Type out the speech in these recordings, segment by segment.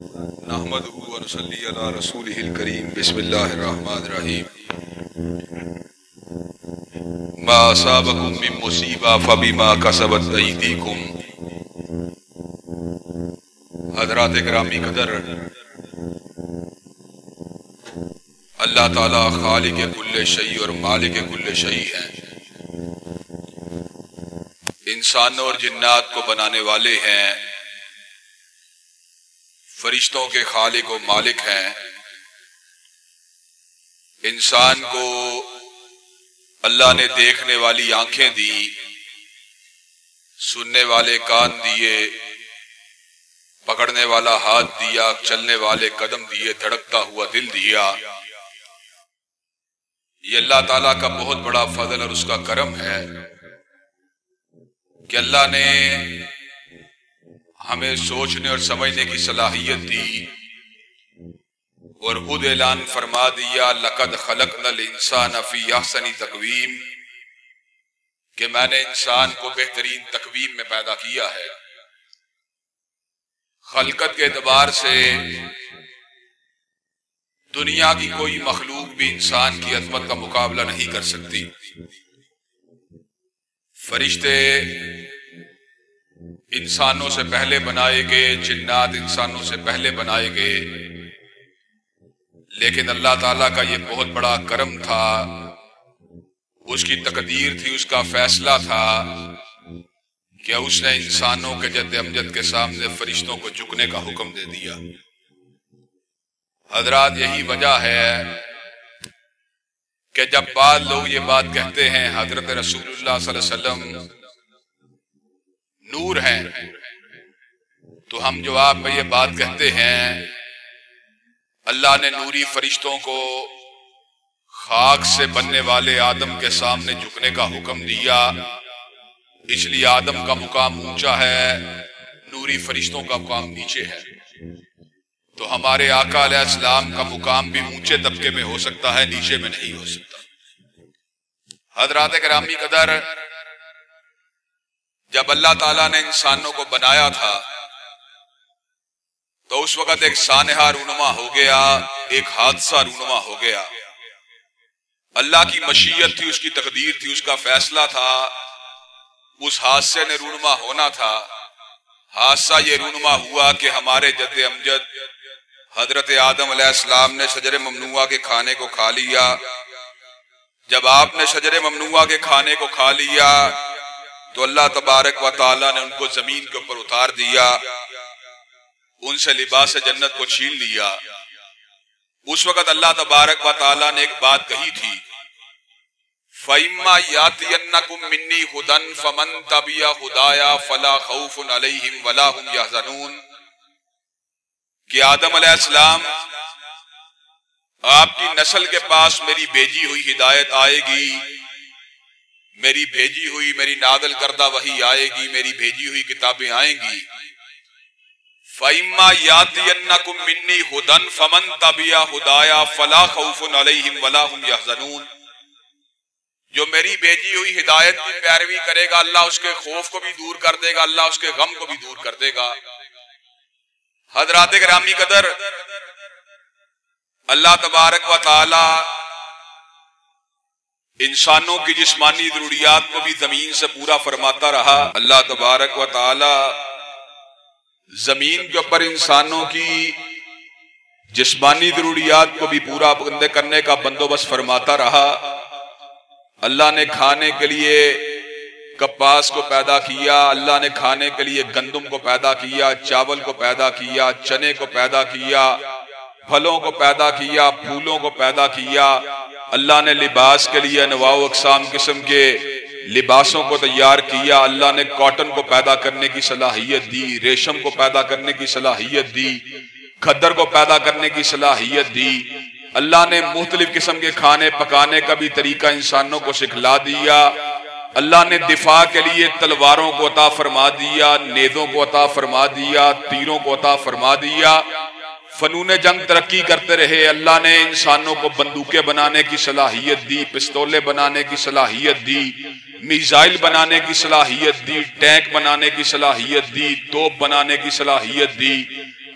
نحمده ونصلي على رسوله الكريم. بسم الله الرحمن الرحيم. ما أصابكم من مصيبة فبما كسبت أيديكم. حضرات اکرامی قدر. اللہ تعالی خالق کل شیء اور مالک کل شیء ہیں انسانوں اور جنات کو بنانے والے ہیں. فرشتوں کے خالق و مالک ہیں۔ انسان کو اللہ نے دیکھنے والی آنکھیں دی، سننے والے کان دیے، پکڑنے والا ہاتھ دیا، چلنے والے قدم دیے، دھڑکتا ہوا دل دیا۔ یہ اللہ تعالیٰ کا بہت بڑا فضل اور اس کا کرم ہے کہ اللہ نے ہمیں سوچنے اور سمجھنے کی صلاحیت دی اور خود اعلان فرما دیا، لقد خلق نل انسان فی احسنی تقویم، کہ میں نے انسان کو بہترین تقویم میں پیدا کیا ہے۔ خلقت کے اعتبار سے دنیا کی کوئی مخلوق بھی انسان کی عظمت کا مقابلہ نہیں کر سکتی۔ فرشتے انسانوں سے پہلے بنائے گئے، جنات انسانوں سے پہلے بنائے گئے۔ لیکن اللہ تعالیٰ کا یہ بہت بڑا کرم تھا، اس کی تقدیر تھی، اس کا فیصلہ تھا کہ اس نے انسانوں کے جد امجد کے سامنے فرشتوں کو جھکنے کا حکم دے دیا۔ حضرات، یہی وجہ ہے کہ جب بعض لوگ یہ بات کہتے ہیں، حضرت رسول اللہ صلی اللہ علیہ وسلم نور ہیں تو ہم جواب میں یہ بات کہتے ہیں، اللہ نے نوری فرشتوں کو خاک سے بننے والے آدم کے سامنے جھکنے کا حکم دیا۔ اس لیے آدم کا مقام اونچا ہے، نوری فرشتوں کا مقام نیچے ہے۔ تو ہمارے آقا علیہ السلام کا مقام بھی اونچے طبقے میں ہو سکتا ہے، نیچے میں نہیں ہو سکتا۔ حضرات کرامی قدر جب اللہ تعالیٰ نے انسانوں کو بنایا تھا، تو اس وقت ایک سانحہ رونما ہو گیا، ایک حادثہ رونما ہو گیا۔ اللہ کی مشیت تھی، اس کی تقدیر تھی، اس کا فیصلہ تھا۔ اس حادثے نے رونما ہونا تھا۔ حادثہ یہ رونما ہوا کہ ہمارے جد امجد حضرت آدم علیہ السلام نے شجر ممنوعہ کے کھانے کو کھا لیا۔ جب آپ نے شجر ممنوعہ کے کھانے کو کھا لیا تو اللہ تبارک و تعالیٰ نے ان کو زمین کے اوپر اتار دیا، ان سے لباس جنت کو چھین لیا۔ اس وقت اللہ تبارک و تعالیٰ نے ایک بات کہی تھی، فَإِمَّا يَاتِيَنَّكُم مِّنِّي هُدًى فَمَن تَبِعَ هُدَايَا فَلَا خَوْفٌ عَلَيْهِمْ وَلَا هُمْ يَحْزَنُونَ۔ کہ آدم علیہ السلام، آپ کی نسل کے پاس میری بھیجی ہوئی ہدایت آئے گی۔ میری بھیجی ہوئی میری نادل کردہ وہی آئے گی، میری بھیجی ہوئی کتابیں آئیں گی۔ فَإِمَّا يَاتِيَنَّكُم مِّنِّي هُدًى فَمَن تَبِعَ هُدَايَا فَلَا خَوْفٌ عَلَيْهِمْ وَلَا هُمْ يَحْزَنُونَ۔ جو میری بھیجی ہوئی ہدایت کی پیروی کرے گا، اللہ اس کے خوف کو بھی دور کر دے گا، اللہ اس کے غم کو بھی دور کر دے گا۔ حضرات گرامی قدر، اللہ تبارک و تعالی انسانوں کی جسمانی ضروریات کو بھی زمین سے پورا فرماتا رہا۔ اللہ تبارک و تعالی زمین کے اوپر انسانوں کی جسمانی ضروریات کو بھی پورا کرنے کا بندوبست فرماتا رہا۔ اللہ نے کھانے کے لیے کپاس کو پیدا کیا، اللہ نے کھانے کے لیے گندم کو پیدا کیا، چاول کو پیدا کیا، چنے کو پیدا کیا، پھلوں کو پیدا کیا، پھولوں کو پیدا کیا۔ اللہ نے لباس کے لیے انواع و اقسام قسم کے لباسوں کو تیار کیا۔ اللہ نے کاٹن کو پیدا کرنے کی صلاحیت دی، ریشم کو پیدا کرنے کی صلاحیت دی، کھدر کو پیدا کرنے کی صلاحیت دی۔ اللہ نے مختلف قسم کے کھانے پکانے کا بھی طریقہ انسانوں کو سکھلا دیا۔ اللہ نے دفاع کے لیے تلواروں کو عطا فرما دیا نیدوں کو عطا فرما دیا، تیروں کو عطا فرما دیا۔ فنون جنگ ترقی کرتے رہے۔ اللہ نے انسانوں کو بندوقیں بنانے کی صلاحیت دی پستولے بنانے کی صلاحیت دی، میزائل بنانے کی صلاحیت دی، ٹینک بنانے کی صلاحیت دی، توپ بنانے کی صلاحیت دی۔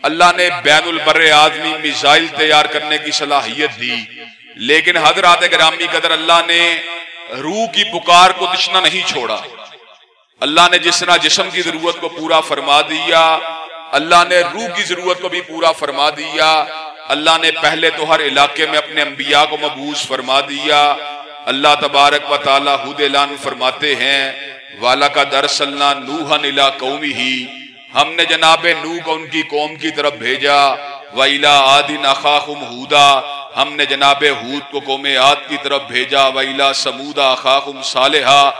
اللہ نے بین البر آدمی میزائل تیار کرنے کی صلاحیت دی۔ لیکن حضرات گرامی قدر اللہ نے روح کی پکار کو تشنا نہیں چھوڑا۔ اللہ نے جس طرح جسم کی ضرورت کو پورا فرما دیا اللہ نے روح کی ضرورت کو بھی پورا فرما دیا۔ اللہ نے پہلے تو ہر علاقے میں اپنے انبیاء کو مبوس فرما دیا۔ اللہ تبارک و تعالیٰ خود اعلان فرماتے ہیں والا کا درسلنا نوح نلا قومی ہی ہم نے جناب نو کو ان کی قوم کی طرف بھیجا۔ ویلا آدن اخاخم ہودا۔ ہم نے جناب ہود کو قوم آد کی طرف بھیجا۔ ویلا سمودا اخاخم صالحہ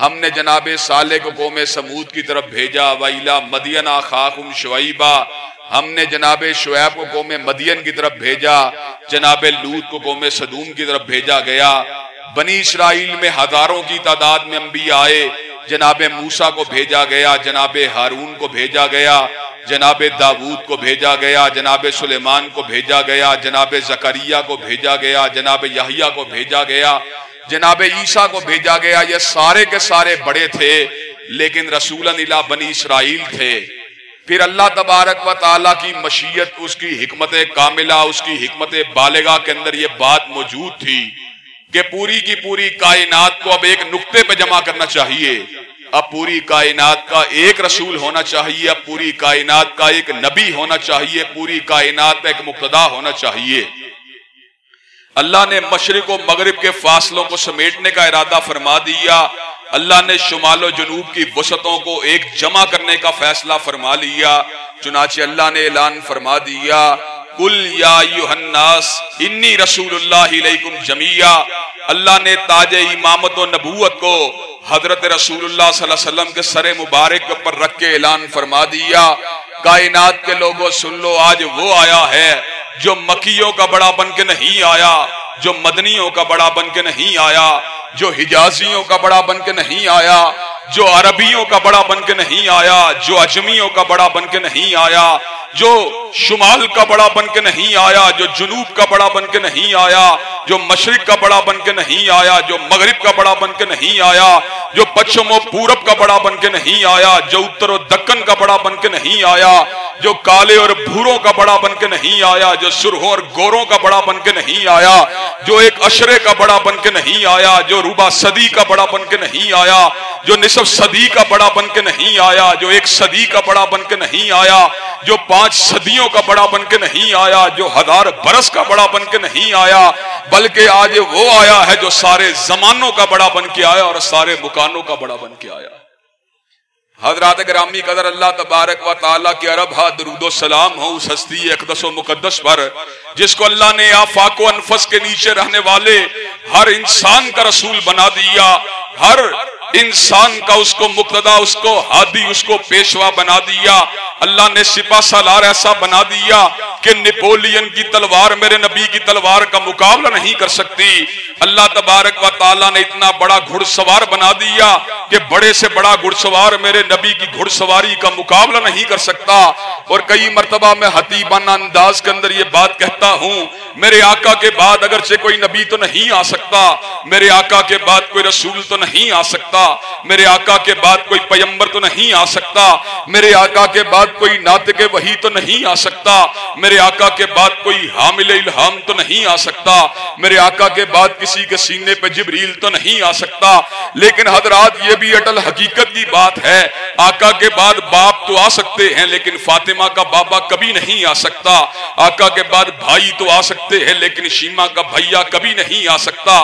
ہم نے جناب صالح کو قوم سمود کی طرف بھیجا، ویلا مدین اخاخم شعیبہ۔ ہم نے جناب شعیب کو قوم مدین کی طرف بھیجا، جناب لوت کو قوم صدوم کی طرف بھیجا گیا۔ بنی اسرائیل میں ہزاروں کی تعداد میں انبیاء آئے۔ جناب موسا کو بھیجا گیا، جناب ہارون کو بھیجا گیا، جناب داود کو بھیجا گیا، جناب سلیمان کو بھیجا گیا، جناب زکریہ کو بھیجا گیا، جناب یحییٰ کو بھیجا گیا۔ جناب عیسیٰ کو بھیجا گیا، یہ سارے کے سارے بڑے تھے، لیکن رسول اللہ بنی اسرائیل تھے۔ پھر اللہ تبارک و تعالیٰ کی مشیت، اس کی حکمت کاملہ، اس کی حکمت بالغاہ کے اندر یہ بات موجود تھی کہ پوری کی پوری کائنات کو اب ایک نقطے پہ جمع کرنا چاہیے۔ اب پوری کائنات کا ایک رسول ہونا چاہیے، اب پوری کائنات کا ایک نبی ہونا چاہیے، پوری کائنات کا ایک مقتدا ہونا چاہیے۔ اللہ نے مشرق و مغرب کے فاصلوں کو سمیٹنے کا ارادہ فرما دیا۔ اللہ نے شمال و جنوب کی وسطوں کو ایک جمع کرنے کا فیصلہ فرما لیا۔ چنانچہ اللہ نے اعلان فرما دیا کل یا انی رسول اللہ علیکم جمیا اللہ نے تاج امامت و نبوت کو حضرت رسول اللہ صلی اللہ علیہ وسلم کے سر مبارک پر رکھ کے اعلان فرما دیا۔ کائنات کے لوگوں، سن لو، آج وہ آیا ہے جو مکیوں کا بڑا بن کے نہیں آیا۔ جو مدنیوں کا بڑا بن کے نہیں آیا جو حجازیوں کا بڑا بن کے نہیں آیا جو عربیوں کا بڑا بن کے نہیں آیا جو اجمیوں کا بڑا بن کے نہیں آیا جو شمال کا بڑا بن کے نہیں آیا جو جنوب کا بڑا بن کے نہیں آیا جو مشرق کا بڑا بن کے نہیں آیا جو مغرب کا بڑا بن کے نہیں آیا جو پچھم و پورب کا بڑا بن کے نہیں آیا جو اتر و دکن کا بڑا بن کے نہیں آیا جو کالے اور بھوروں کا بڑا بن کے نہیں آیا جو سرہوں اور گوروں کا بڑا بن کے نہیں آیا جو ایک اشرے کا بڑا بن کے نہیں آیا، جو روبا صدی کا بڑا بن کے نہیں آیا، جو نصف صدی کا بڑا بن کے نہیں آیا، جو ایک صدی کا بڑا بن کے نہیں آیا، جو پانچ صدیوں کا بڑا بن کے نہیں آیا، جو ہزار برس کا بڑا بن کے نہیں آیا، بلکہ آج وہ آیا ہے جو سارے زمانوں کا بڑا بن کے آیا اور سارے مکانوں کا بڑا بن کے آیا۔ حضرات گرامی قدر اللہ تبارک و تعالیٰ کی عرب ہا درود و سلام ہو، اس ہستی اقدس و مقدس پر جس کو اللہ نے آفاق و انفس کے نیچے رہنے والے ہر انسان کا رسول بنا دیا، ہر انسان کا اس کو مقتدا اس کو ہادی، اس کو پیشوا بنا دیا۔ اللہ نے سپا سالار ایسا بنا دیا کہ نیپولین کی تلوار میرے نبی کی تلوار کا مقابلہ نہیں کر سکتی۔ اللہ تبارک و تعالیٰ نے اتنا بڑا گھڑ سوار بنا دیا کہ بڑے سے بڑا گھڑ سوار میرے نبی کی گھڑ سواری کا مقابلہ نہیں کر سکتا۔ اور کئی مرتبہ میں حتیبانہ انداز کے اندر یہ بات کہتا ہوں، میرے آقا کے بعد اگرچہ کوئی نبی تو نہیں آ سکتا، میرے آقا کے بعد کوئی رسول تو نہیں آ سکتا۔ میرے آقا کے بعد کوئی پیمبر تو نہیں آ سکتا، میرے آقا کے بعد کوئی ناطق وہی تو نہیں آ سکتا، میرے آقا کے بعد کوئی حامل الہام تو نہیں آ سکتا، میرے آقا کے بعد کسی کے سینے پہ جبریل تو نہیں آ سکتا۔ لیکن حضرات، یہ بھی اٹل حقیقت کی بات ہے، آقا کے بعد باپ تو آ سکتے ہیں، لیکن فاطمہ کا بابا کبھی نہیں آ سکتا۔ آقا کے بعد بھائی تو آ سکتے ہیں، لیکن شیما کا بھیا کبھی نہیں آ سکتا۔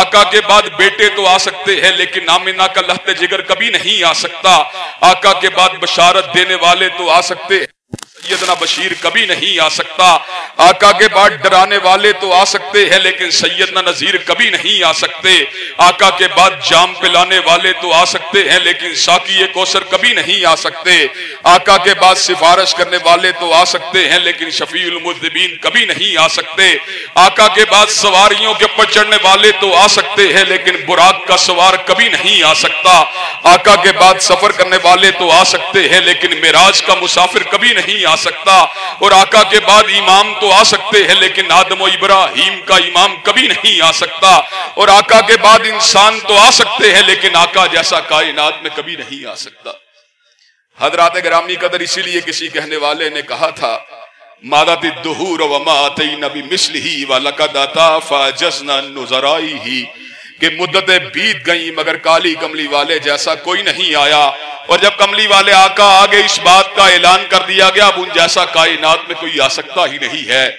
آقا کے بعد بیٹے تو آ سکتے ہیں، لیکن کا لہتے جگر کبھی نہیں آ سکتا۔ آقا کے بعد بشارت دینے والے تو آ سکتے۔ ہیں سیدنا بشیر کبھی نہیں آ سکتا۔ آقا کے بعد ڈرانے والے تو آ سکتے ہیں، لیکن سیدنا نذیر کبھی نہیں آ سکتے۔ آقا کے بعد جام پلانے والے تو آ سکتے ہیں، لیکن ساکی کوسر کبھی نہیں آ سکتے۔ آقا کے بعد سفارش کرنے والے تو آ سکتے ہیں، لیکن شفیع المذبین کبھی نہیں آ سکتے۔ آقا کے بعد سواریوں کے اوپر چڑھنے والے تو آ سکتے ہیں، لیکن براق کا سوار کبھی نہیں آ سکتا۔ آقا کے بعد سفر کرنے والے تو آ سکتے ہیں، لیکن میراج کا مسافر کبھی نہیں آ آ سکتا اور آقا کے بعد امام تو آ سکتے ہیں، لیکن آدم و ابراہیم کا امام کبھی نہیں آ سکتا اور آقا کے بعد انسان تو آ سکتے ہیں، لیکن آقا جیسا کائنات میں کبھی نہیں آ سکتا۔ حضرات گرامی قدر اسی لیے کسی کہنے والے نے کہا تھا مادت الدہور وما آتینا بمثلہی ولقد اتافا جزنا نظرائی ہی کہ مدتیں بیت گئیں، مگر کالی کملی والے جیسا کوئی نہیں آیا۔ اور جب کملی والے آقا آگے اس بات کا اعلان کر دیا گیا، اب ان جیسا کائنات میں کوئی آ سکتا ہی نہیں ہے۔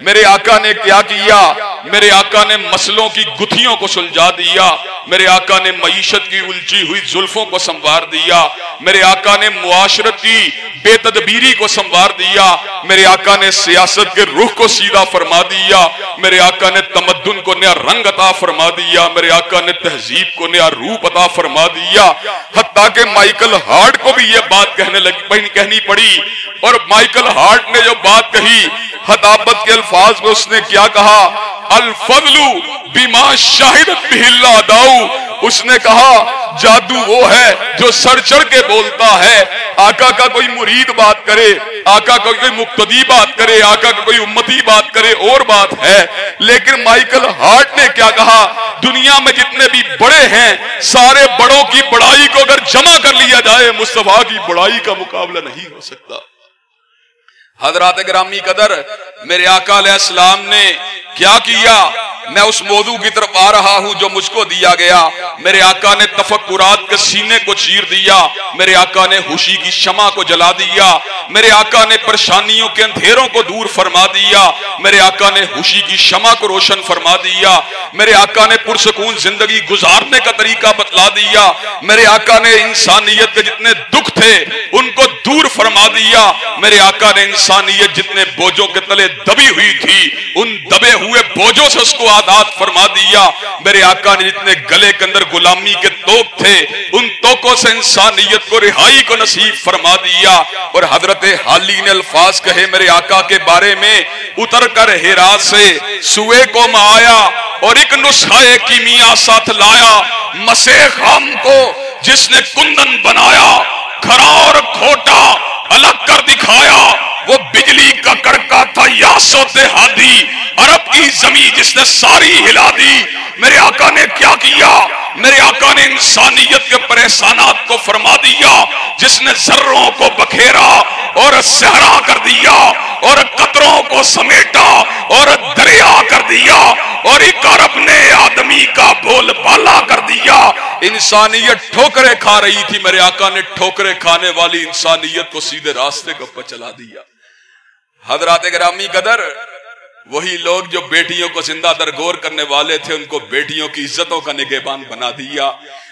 میرے آقا نے کیا کیا؟ میرے آقا نے مسلوں کی گتھیوں کو سلجھا دیا۔ میرے آقا نے معیشت کی الجھی ہوئی زلفوں کو سنوار دیا۔ میرے آقا نے معاشرت کی بے تدبیری کو سنوار دیا۔ میرے آقا نے سیاست کے رخ کو سیدھا فرما دیا۔ میرے آقا نے تمدن کو نیا رنگ عطا فرما دیا۔ میرے آقا نے تہذیب کو نیا روپ عطا فرما دیا۔ حتیٰ کہ مائیکل ہارٹ کو بھی یہ بات کہنے لگی کہنی پڑی۔ اور مائیکل ہارٹ نے جو بات کہی خطابت کے الفاظ میں اس نے کیا کہا؟ الفضل بیما شاہدت بھی اللہ داؤ۔ اس نے کہا، جادو وہ ہے جو سر چڑھ کے بولتا ہے۔ آقا کا کوئی مرید بات کرے، آقا کا کوئی مقتدی بات کرے، آقا کا کوئی امتی بات کرے، اور بات ہے۔ لیکن مائیکل ہارٹ نے کیا کہا؟ دنیا میں جتنے بھی بڑے ہیں، سارے بڑوں کی بڑائی کو اگر جمع کر لیا جائے، مصطفیٰ کی بڑائی کا مقابلہ نہیں ہو سکتا۔ حضرات گرامی قدر، میرے آقا علیہ السلام نے کیا کیا؟ میں اس موضوع کی طرف آ رہا ہوں جو مجھ کو دیا گیا۔ میرے آقا نے تفکرات کے سینے کو چیر دیا۔ میرے آقا نے خوشی کی شمع کو جلا دیا۔ میرے آقا نے پریشانیوں کے اندھیروں کو دور فرما دیا۔ میرے آقا نے خوشی کی شمع کو روشن فرما دیا۔ میرے آقا نے پرسکون زندگی گزارنے کا طریقہ بتلا دیا۔ میرے آقا نے انسانیت کے جتنے دکھ تھے، ان کو دور فرما دیا۔ میرے آقا نے انسانیت جتنے بوجھوں کے تلے دبی ہوئی تھی، ان دبے ہوئے بوجھوں سے اس کو آداد فرما دیا۔ میرے آقا نے جتنے گلے کے اندر غلامی کے توک تھے، ان توکوں سے انسانیت کو رہائی کو نصیب فرما دیا۔ اور حضرت حالی نے الفاظ کہے میرے آقا کے بارے میں، اتر کر ہیرا سے سوئے کو میں آیا اور ایک نسخہ کیمیا ساتھ لایا۔ مسے خام کو جس نے کندن بنایا کھرا اور کھوٹا، الگ کر دکھایا، وہ بجلی کا کڑکا تھا یا سوتے ہادی، عرب کی زمین جس نے ساری ہلا دی۔ میرے آقا نے کیا کیا؟ میرے آقا نے انسانیت کے پریشانات کو فرما دیا، جس نے ذروں کو بکھیرا اور سہرا کر دیا اور قطروں کو سمیٹا اور دریا کر دیا اور ایک عرب نے آدمی کا بول بالا کر دیا۔ انسانیت ٹھوکرے کھا رہی تھی، میرے آقا نے ٹھوکرے کھانے والی انسانیت کو سیدھے راستے کو چلا دیا۔ حضرات گرامی قدر وہی لوگ جو بیٹیوں کو زندہ درگور کرنے والے تھے، ان کو بیٹیوں کی عزتوں کا نگہبان بنا دیا۔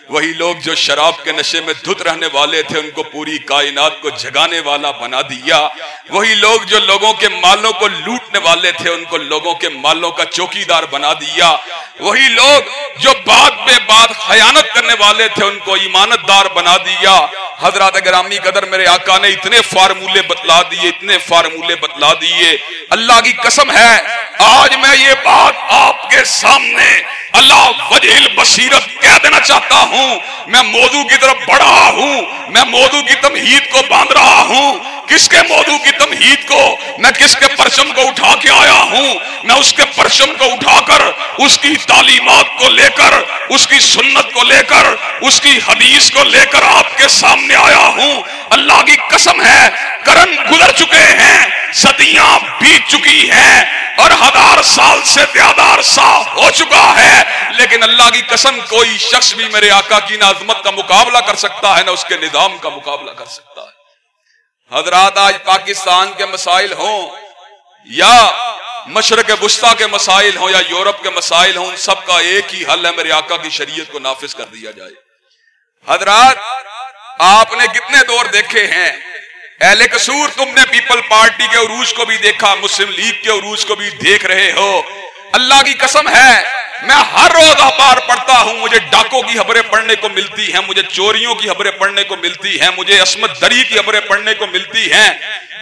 وہی لوگ جو شراب کے نشے میں دھت رہنے والے تھے، ان کو پوری کائنات کو جگانے والا بنا دیا۔ وہی لوگ جو لوگوں کے مالوں کو لوٹنے والے تھے، ان کو لوگوں کے مالوں کا چوکی دار بنا دیا۔ وہی لوگ جو بات پہ بات خیانت کرنے والے تھے، ان کو ایمانت دار بنا دیا۔ حضرات گرامی قدر میرے آقا نے اتنے فارمولے بتلا دیے، اتنے فارمولے بتلا دیے، اللہ کی قسم ہے، آج میں یہ بات آپ کے سامنے اللہ وجہ بصیرت کہہ دینا چاہتا ہوں۔ میں موضوع کی طرف بڑھا ہوں میں موضوع کی تمہید کو باندھ رہا ہوں کس کے موضوع کی تمہید کو؟ میں کس کے پرچم کو اٹھا کے آیا ہوں؟ میں اس کے پرچم کو اٹھا کر اس کی تعلیمات کو لے کر، اس کی سنت کو لے کر، اس کی حدیث کو لے کر آپ کے سامنے آیا ہوں۔ اللہ کی قسم ہے، کرن گزر چکے ہیں، صدیاں بیت چکی ہیں اور ہزار سال سے زیادہ عرصہ ہو چکا ہے۔ لیکن اللہ کی قسم، کوئی شخص بھی میرے آقا کی نازمت کا مقابلہ کر سکتا ہے، نہ اس کے نظام کا مقابلہ کر سکتا حضرات آج پاکستان کے مسائل ہوں یا مشرق وسطی کے مسائل ہوں یا یورپ کے مسائل ہوں، ان سب کا ایک ہی حل ہے، میرے آقا کی شریعت کو نافذ کر دیا جائے۔ حضرات، آپ نے کتنے دور دیکھے ہیں؟ اہل قصور تم نے پیپل پارٹی کے عروج کو بھی دیکھا، مسلم لیگ کے عروج کو بھی دیکھ رہے ہو۔ اللہ کی قسم ہے، میں ہر روز اخبار پڑھتا ہوں، مجھے ڈاکوں کی خبریں پڑھنے کو ملتی ہیں، مجھے چوریوں کی خبریں پڑھنے کو ملتی ہیں، مجھے عصمت دری کی خبریں پڑھنے کو ملتی ہیں،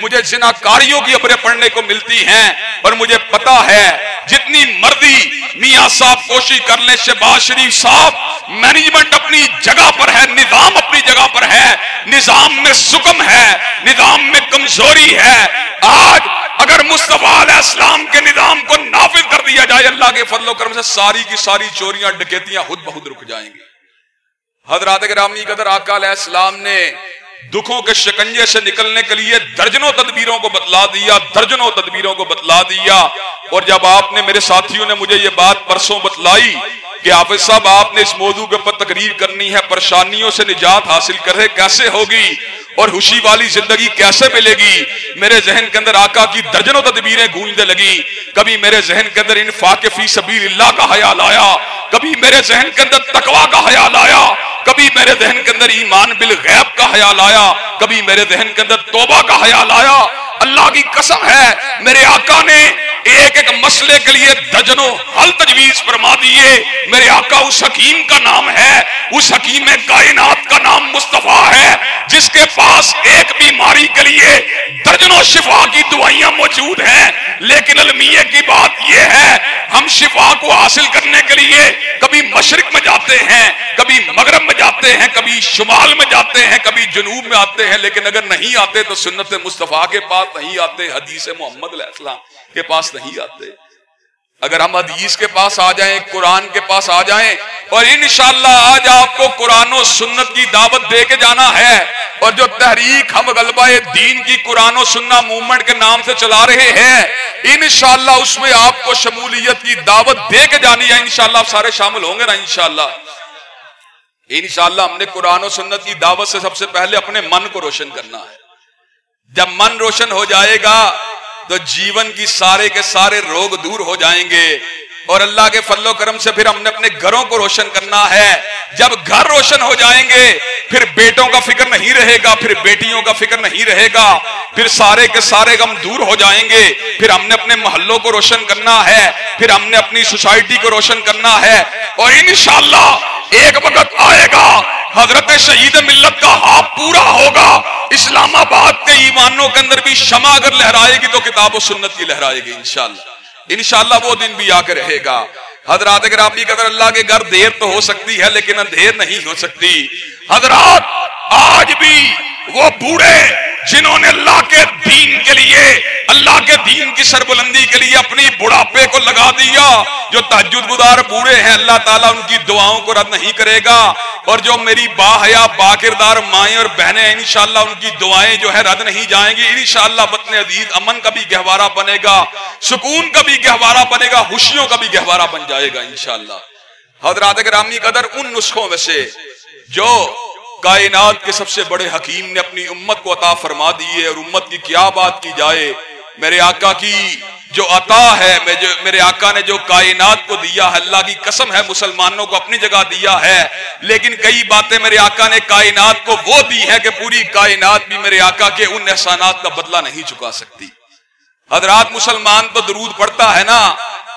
مجھے کاریوں کی خبریں پڑھنے کو ملتی ہیں اور مجھے پتا ہے، جتنی مردی میاں صاحب کوشش کر لیں، شہباز شریف صاحب مینجمنٹ اپنی جگہ پر ہے، نظام اپنی جگہ پر ہے، نظام میں سکم ہے، نظام میں کمزوری ہے، آج اگر مصطفیٰ علیہ السلام کے نظام کو نافذ کر دیا جائے اللہ کے فضل و کرم سے، ساری کی ساری چوریاں، ڈکیتیاں خود بہت رک جائیں گی۔ حضرات گرامی قدر آقا علیہ السلام نے دکھوں کے شکنجے سے نکلنے کے لیے درجنوں تدبیروں کو بتلا دیا، درجنوں تدبیروں کو بتلا دیا۔ اور جب آپ نے میرے ساتھیوں نے مجھے یہ بات پرسوں بتلائی کہ حافظ صاحب، آپ نے اس موضوع کے اوپر تقریر کرنی ہے، پریشانیوں سے نجات حاصل کرے، کیسے ہوگی؟ اور خوشی والی زندگی کیسے ملے گی؟ میرے ذہن کے اندر آقا کی درجنوں تدبیریں گونجنے لگی۔ کبھی میرے ذہن کے اندر انفاق فی سبیل اللہ کا خیال آیا۔ کبھی میرے ذہن کے اندر تقوا کا خیال آیا۔ کبھی میرے ذہن کے اندر ایمان بالغیب کا خیال آیا۔ کبھی میرے ذہن کے اندر توبہ کا خیال آیا۔ اللہ کی قسم ہے، میرے آقا نے ایک ایک مسئلے کے لیے دجنوں حل تجویز فرما دیے میرے آقا، اس حکیم کا نام ہے۔ اس حکیم کائنات کا نام مصطفیٰ ہے، جس کے پاس ایک بیماری کے لیے درجنوں شفا کی دوائیاں موجود ہیں۔ لیکن المیہ کی بات یہ ہے، ہم شفا کو حاصل کرنے کے لیے کبھی مشرق میں جاتے ہیں، کبھی مغرب میں جاتے ہیں، کبھی شمال میں جاتے ہیں، کبھی جنوب میں آتے ہیں۔ لیکن اگر نہیں آتے تو سنت مصطفیٰ کے پاس نہیں آتے، حدیث محمد علیہ السلام۔ کے پاس نہیں آتے۔ اگر ہم حدیث کے پاس آ جائیں، قرآن کے پاس آ جائیں، اور انشاءاللہ آج آپ کو قرآن و سنت کی دعوت دے کے جانا ہے، اور جو تحریک ہم غلبہ دین کی قرآن و سننا موومنٹ کے نام سے چلا رہے ہیں، انشاءاللہ اس میں آپ کو شمولیت کی دعوت دے کے جانی ہے۔ انشاءاللہ آپ سارے شامل ہوں گے نا، انشاءاللہ۔ انشاءاللہ ہم نے قرآن و سنت کی دعوت سے سب سے پہلے اپنے من کو روشن کرنا ہے۔ جب من روشن ہو جائے گا تو جیون کی سارے کے سارے روگ دور ہو جائیں گے۔ اور اللہ کے فل و کرم سے پھر ہم نے اپنے گھروں کو روشن کرنا ہے۔ جب گھر روشن ہو جائیں گے، پھر بیٹوں کا فکر نہیں رہے گا، پھر بیٹیوں کا فکر نہیں رہے گا۔ پھر سارے کے سارے غم دور ہو جائیں گے۔ پھر ہم نے اپنے محلوں کو روشن کرنا ہے۔ پھر ہم نے اپنی سوسائٹی کو روشن کرنا ہے۔ اور انشاءاللہ ایک وقت آئے گا، حضرت شہید ملت کا ہاتھ پورا ہوگا۔ اسلام آباد کے ایمانوں کے اندر بھی شمع اگر لہرائے گی تو کتاب و سنت کی لہرائے گی انشاءاللہ۔ انشاءاللہ وہ دن بھی آ کے رہے گا۔ حضرات اگر آپ قدر اللہ کے گھر دیر تو ہو سکتی ہے لیکن اندھیر نہیں ہو سکتی۔ حضرات، آج بھی وہ بوڑھے جنہوں نے اللہ کے دین کے لیے، اللہ کے دین کی سربلندی کے لیے اپنی بڑھاپے کو لگا دیا۔ جو تحجد گزار بوڑھے ہیں، اللہ تعالیٰ ان کی دعاؤں کو رد نہیں کرے گا۔ اور جو میری با حیا، با کردار مائیں اور بہنیں، انشاءاللہ ان کی دعائیں جو ہے رد نہیں جائیں گی۔ انشاءاللہ بطن عزیز، امن کا بھی گہوارہ بنے گا، سکون کا بھی گہوارہ بنے گا، خوشیوں کا بھی گہوارہ بن جائے گا، انشاءاللہ۔ حضرات گرامی قدر، ان نسخوں میں سے جو کائنات کے سب سے بڑے حکیم نے اپنی امت کو عطا فرما دیے اور امت کی کیا بات کی جائے؟ میرے آقا کی جو عطا ہے میرے آقا نے جو کائنات کو دیا ہے، اللہ کی قسم ہے، مسلمانوں کو اپنی جگہ دیا ہے۔ لیکن کئی باتیں میرے آقا نے کائنات کو وہ دی ہے کہ پوری کائنات بھی میرے آقا کے ان احسانات کا بدلہ نہیں چکا سکتی۔ حضرات مسلمان تو درود پڑتا ہے نا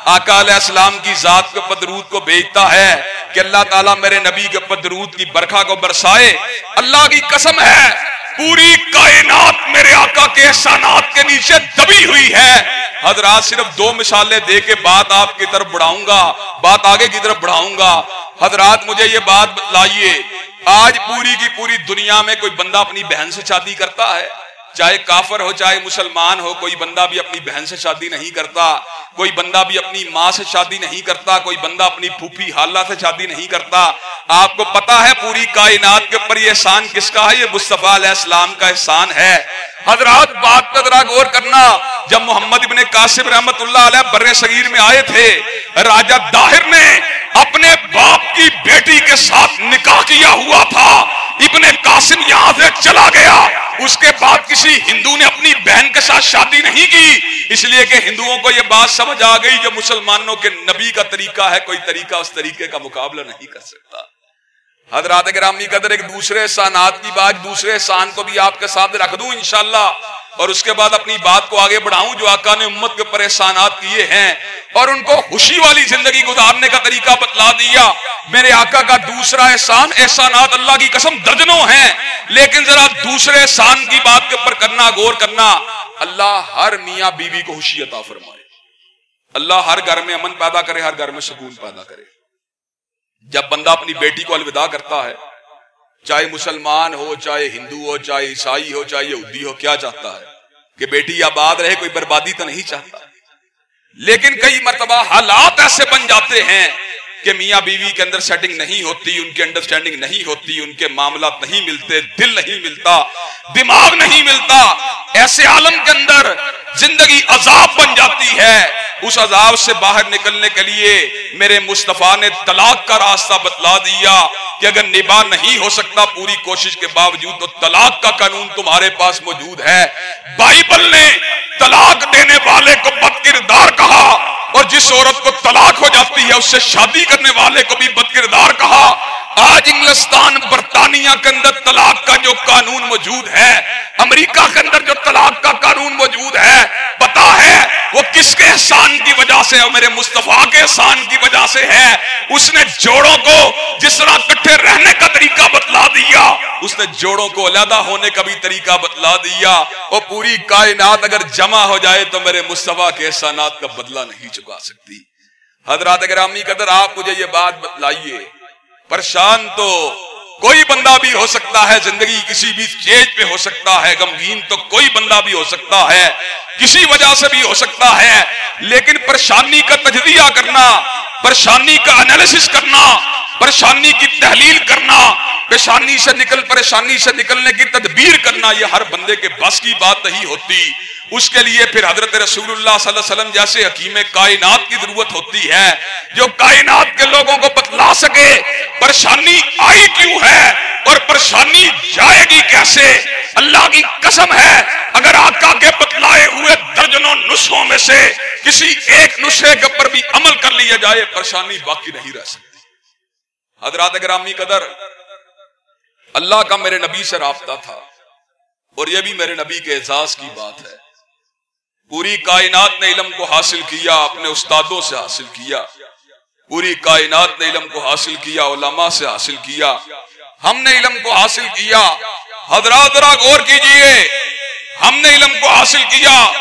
آقا علیہ السلام کی ذات کے درود کو بیچتا ہے کہ اللہ تعالیٰ میرے نبی کے درود کی برکھا کو برسائے۔ اللہ کی قسم ہے، پوری کائنات میرے آقا کے احسانات کے نیچے دبی ہوئی ہے۔ حضرات صرف دو مثالیں دے کے بات آپ کی طرف بڑھاؤں گا، بات آگے کی طرف بڑھاؤں گا۔ حضرات مجھے یہ بات بتلائیے آج پوری کی پوری دنیا میں کوئی بندہ اپنی بہن سے شادی کرتا ہے؟ چاہے کافر ہو، چاہے مسلمان ہو، کوئی بندہ بھی اپنی بہن سے شادی نہیں کرتا، کوئی بندہ بھی اپنی ماں سے شادی نہیں کرتا، کوئی بندہ اپنی پھوپھی حالہ سے شادی نہیں کرتا، آپ کو پتا ہے پوری کائنات کے اوپر یہ احسان کس کا ہے؟ یہ مصطفیٰ علیہ السلام کا احسان ہے۔ حضرات، بات کا ذرا غور کرنا، جب محمد ابن قاسم رحمت اللہ علیہ بر صغیر میں آئے تھے، راجہ داہر نے اپنے باپ کی بیٹی کے ساتھ نکاح کیا ہوا تھا۔ ابن قاسم یہاں سے چلا گیا۔ اس کے بعد کسی ہندو نے اپنی بہن کے ساتھ شادی نہیں کی۔ اس لیے کہ ہندوؤں کو یہ بات سمجھ آ گئی جو مسلمانوں کے نبی کا طریقہ ہے، کوئی طریقہ اس طریقے کا مقابلہ نہیں کر سکتا۔ حضرات گرامی قدر ایک دوسرے سانات کی بات، دوسرے سان کو بھی آپ کے ساتھ رکھ دوں انشاءاللہ۔ اور اس کے بعد اپنی بات کو آگے بڑھاؤں جو آقا نے امت کے اوپر احسانات کیے ہیں اور ان کو خوشی والی زندگی گزارنے کا طریقہ بتلا دیا۔ میرے آقا کا دوسرا احسان، احسانات اللہ کی قسم درجنوں ہیں، لیکن ذرا دوسرے احسان کی بات کے اوپر کرنا، غور کرنا۔ اللہ ہر میاں بیوی کو خوشی عطا فرمائے۔ اللہ ہر گھر میں امن پیدا کرے، ہر گھر میں سکون پیدا کرے۔ جب بندہ اپنی بیٹی کو الوداع کرتا ہے، چاہے مسلمان ہو، چاہے ہندو ہو، چاہے عیسائی ہو، چاہے یہودی ہو، کیا چاہتا ہے؟ کہ بیٹی آباد رہے کوئی بربادی تو نہیں چاہتا۔ لیکن کئی مرتبہ حالات ایسے بن جاتے ہیں کہ میاں بیوی کے اندر سیٹنگ نہیں ہوتی، ان کے انڈرسٹینڈنگ نہیں ہوتی، ان کے معاملات نہیں ملتے، دل نہیں ملتا، دماغ نہیں ملتا۔ ایسے عالم کے اندر زندگی عذاب بن جاتی ہے۔ اس عذاب سے باہر نکلنے کے لیے میرے مصطفیٰ نے طلاق کا راستہ بتلا دیا کہ اگر نباہ نہیں ہو سکتا پوری کوشش کے باوجود تو طلاق کا قانون تمہارے پاس موجود ہے۔ بائبل نے طلاق دینے والے کو بد کردار کہا اور جس عورت کو طلاق ہو جاتی ہے اس سے شادی کرنے والے کو بھی بد کردار کہا۔ آج انگلستان برطانیہ کے اندر طلاق کا جو قانون موجود ہے، امریکہ کے اندر جو طلاق کا قانون موجود ہے، پتا ہے وہ کس کے احسان کی وجہ سے میرے مصطفیٰ کے احسان کی وجہ سے ہے۔ اس نے جوڑوں کو جس طرح کٹھے رہنے کا طریقہ بتلا دیا، اس نے جوڑوں کو علیحدہ ہونے کا بھی طریقہ بتلا دیا۔ اور پوری کائنات اگر جمع ہو جائے تو میرے مصطفیٰ کے احسانات کا بدلہ نہیں چکا سکتی۔ حضرات گرامی قدر، آپ مجھے یہ بات بتلائیے۔ پریشان تو کوئی بندہ بھی ہو سکتا ہے، زندگی کسی بھی چیز پہ ہو سکتا ہے، غمگین تو کوئی بندہ بھی ہو سکتا ہے، کسی وجہ سے بھی ہو سکتا ہے، لیکن پریشانی کا تجزیہ کرنا، پریشانی کا انالیسس کرنا، پریشانی کی تحلیل کرنا، پریشانی سے نکل، پریشانی سے نکلنے کی تدبیر کرنا، یہ ہر بندے کے بس کی بات نہیں ہوتی۔ اس کے لیے پھر حضرت رسول اللہ صلی اللہ علیہ وسلم جیسے حکیم کائنات کی ضرورت ہوتی ہے، جو کائنات کے لوگوں کو بتلا سکے، پریشانی آئی کیوں ہے اور پریشانی جائے گی کیسے؟ اللہ کی قسم ہے، اگر آقا کے بتلائے ہوئے درجنوں نسخوں میں سے کسی ایک نسخے کے اوپر بھی عمل کر لیا جائے، پریشانی باقی نہیں رہ سکتی۔ حضرات گرامی قدر، اللہ کا میرے نبی سے رابطہ تھا اور یہ بھی میرے نبی کے اعزاز کی بات ہے۔ پوری کائنات نے علم کو حاصل کیا، اپنے استادوں سے حاصل کیا۔ پوری کائنات نے علم کو حاصل کیا، علماء سے حاصل کیا۔ ہم نے علم کو حاصل کیا۔ حضرات غور کیجیے۔ ہم نے علم کو حاصل کیا۔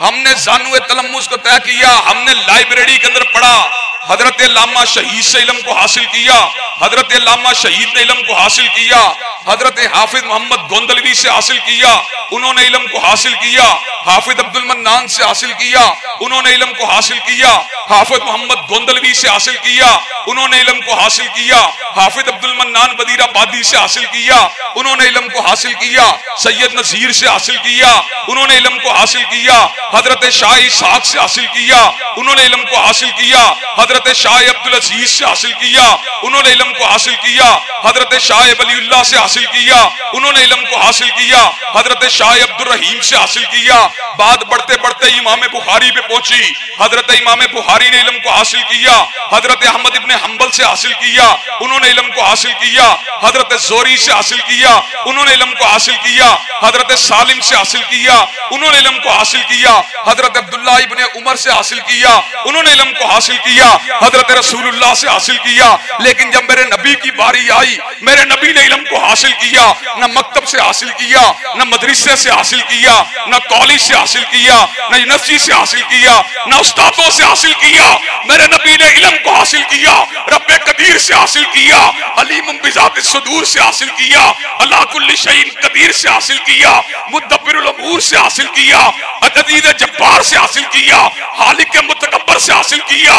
ہم نے زانو تلمس کو طے کیا۔ ہم نے لائبریری کے اندر پڑھا۔ حضرت علامہ شہید سے علم کو حاصل کیا حضرت علامہ شہید نے علم کو حاصل کیا حضرت حافظ محمد گوندلوی سے حاصل کیا انہوں نے علم کو حاصل کیا حافظ عبد المنان سے حاصل کیا انہوں نے علم کو حاصل کیا حافظ محمد گوندلوی سے حاصل کیا انہوں نے علم کو حاصل کیا حافظ عبد المنان بدیر آبادی سے حاصل کیا انہوں نے علم کو حاصل کیا سید نذیر سے حاصل کیا انہوں نے علم کو حاصل کیا حضرت شاہ اسحاق سے حاصل کیا انہوں نے علم کو حاصل کیا حضرت شاہ عبد العزیز سے حاصل کیا انہوں نے علم کو حاصل کیا حضرت شاہ ولی اللہ سے حاصل کیا انہوں نے علم کو حاصل کیا حضرت شاہ عبد الرحیم سے حاصل کیا بات بڑھتے بڑھتے امام بخاری پہ پہنچی حضرت امام بخاری نے علم کو حاصل کیا حضرت احمد ابن حنبل سے حاصل کیا انہوں نے علم کو حاصل کیا حضرت زوری سے حاصل کیا انہوں نے علم کو حاصل کیا حضرت سالم سے حاصل کیا انہوں نے علم کو حاصل کیا حضرت عبداللہ ابن عمر سے حاصل کیا انہوں نے علم کو حاصل کیا حضرت رسول اللہ سے حاصل کیا لیکن جب میرے نبی کی باری آئی میرے نبی نے علم کو حاصل کیا نہ مکتب سے حاصل کیا نہ مدرسے سے حاصل کیا نہ کالج سے حاصل کیا نہ یونیورسٹی سے حاصل کیا نہ استادوں سے حاصل کیا میرے نبی نے علم کو حاصل کیا رب قدیر سے حاصل کیا علیم بذات صدور سے حاصل کیا اللہ کل شعین قدیر سے حاصل کیا مدبر الامور سے حاصل کیا عدید جبار سے حاصل کیا حالق متکبر سے حاصل کیا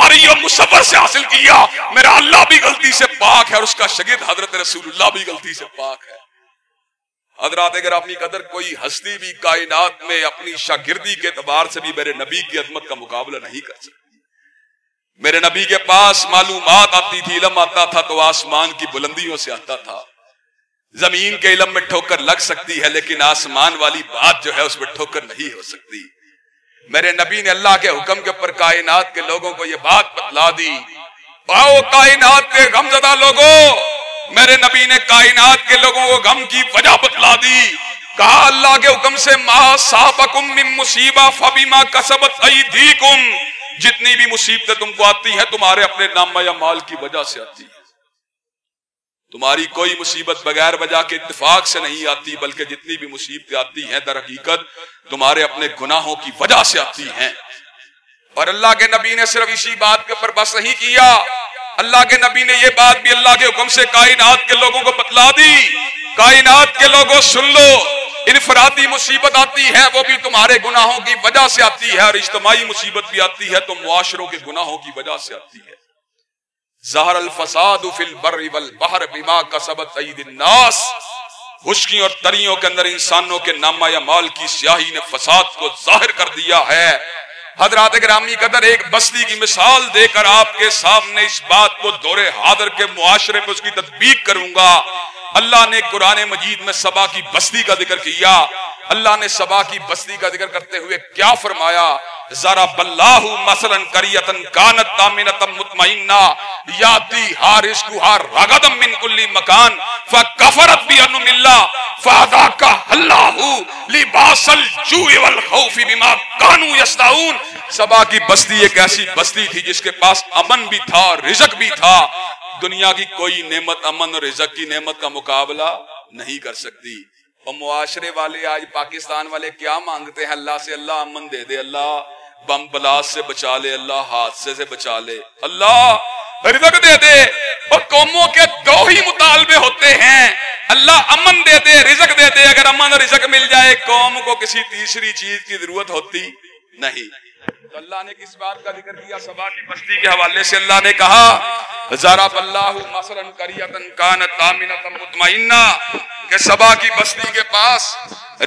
باری و مصور سے حاصل کیا۔ میرا اللہ بھی غلطی سے پاک ہے اور اس کا شگید حضرت رسول اللہ بھی غلطی سے پاک ہے۔ حضرات، اگر اپنی قدر کوئی ہستی بھی کائنات میں اپنی شاگردی کے اعتبار سے بھی میرے نبی کی عظمت کا مقابلہ نہیں کر سکتی۔ میرے نبی کے پاس معلومات آتی تھی، علم آتا تھا تو آسمان کی بلندیوں سے آتا تھا۔ زمین کے علم میں ٹھوکر لگ سکتی ہے، لیکن آسمان والی بات جو ہے اس میں ٹھوکر نہیں ہو سکتی۔ میرے نبی نے اللہ کے حکم کے اوپر کائنات کے لوگوں کو یہ بات بتلا دی۔ آؤ کائنات کے غم زدہ لوگوں، میرے نبی نے کائنات کے لوگوں کو غم کی وجہ بتلا دی۔ کہا اللہ کے حکم سے، ما صابکم من مصیبہ فبیما کسبت ایدیکم جتنی بھی مصیبتیں تم کو آتی ہیں، تمہارے اپنے نام یا مال کی وجہ سے آتی ہیں۔ تمہاری کوئی مصیبت بغیر وجہ کے اتفاق سے نہیں آتی، بلکہ جتنی بھی مصیبتیں آتی ہیں، در حقیقت تمہارے اپنے گناہوں کی وجہ سے آتی ہیں۔ اور اللہ کے نبی نے صرف اسی بات کے اوپر بس نہیں کیا۔ اللہ کے نبی نے یہ بات بھی اللہ کے حکم سے کائنات کے لوگوں کو بتلا دی۔ کائنات کے لوگوں، سن لو، انفرادی مصیبت آتی ہے، وہ بھی تمہارے گناہوں کی وجہ سے آتی ہے، اور اجتماعی مصیبت بھی آتی ہے، تو معاشروں کے گناہوں کی وجہ سے آتی ہے۔ زہر الفساد فی البر والبحر بما کسبت اید الناس۔ خشکیوں اور تریوں کے اندر انسانوں کے نامہ یا مال کی سیاہی نے فساد کو ظاہر کر دیا ہے۔ حضرات گرامی قدر ایک بستی کی مثال دے کر آپ کے سامنے اس بات کو دور حاضر کے معاشرے میں اس کی تدبیق کروں گا۔ اللہ نے قرآن مجید میں سبا کی بستی کا ذکر کیا۔ اللہ نے سبا کی بستی کا ذکر کرتے ہوئے کیا فرمایا؟ ذرا بلاہ مثلا کریتن کانت تامنتم مطمئنہ، یاتی ہارس ہار رغدم من کلی مکان، فکفرت بی انم اللہ، فاذاکا اللہ لباس الجوع والخوف بما کانو یستعون سبا کی بستی ایک ایسی بستی تھی جس کے پاس امن بھی تھا، رزق بھی تھا۔ دنیا کی کوئی نعمت امن اور رزق کی نعمت کا مقابلہ نہیں کر سکتی۔ اور معاشرے والے آج پاکستان والے کیا مانگتے ہیں؟ اللہ سے اللہ امن دے دے، اللہ بم بلاس سے بچا لے، اللہ حادثے سے بچا لے۔ اللہ رزق دے دے، اور قوموں کے دو ہی مطالبے ہوتے ہیں۔ اللہ امن دے دے، رزق دے دے۔ اگر امن اور رزق مل جائے، قوم کو کسی تیسری چیز کی ضرورت ہوتی نہیں۔ تو اللہ نے کس بات کا ذکر کیا؟ سبا کی بستی کے حوالے سے اللہ نے کہا، ضرب اللہ مثلا قریۃ کانت آمنۃ مطمئنہ کہ سبا کی بستی کے پاس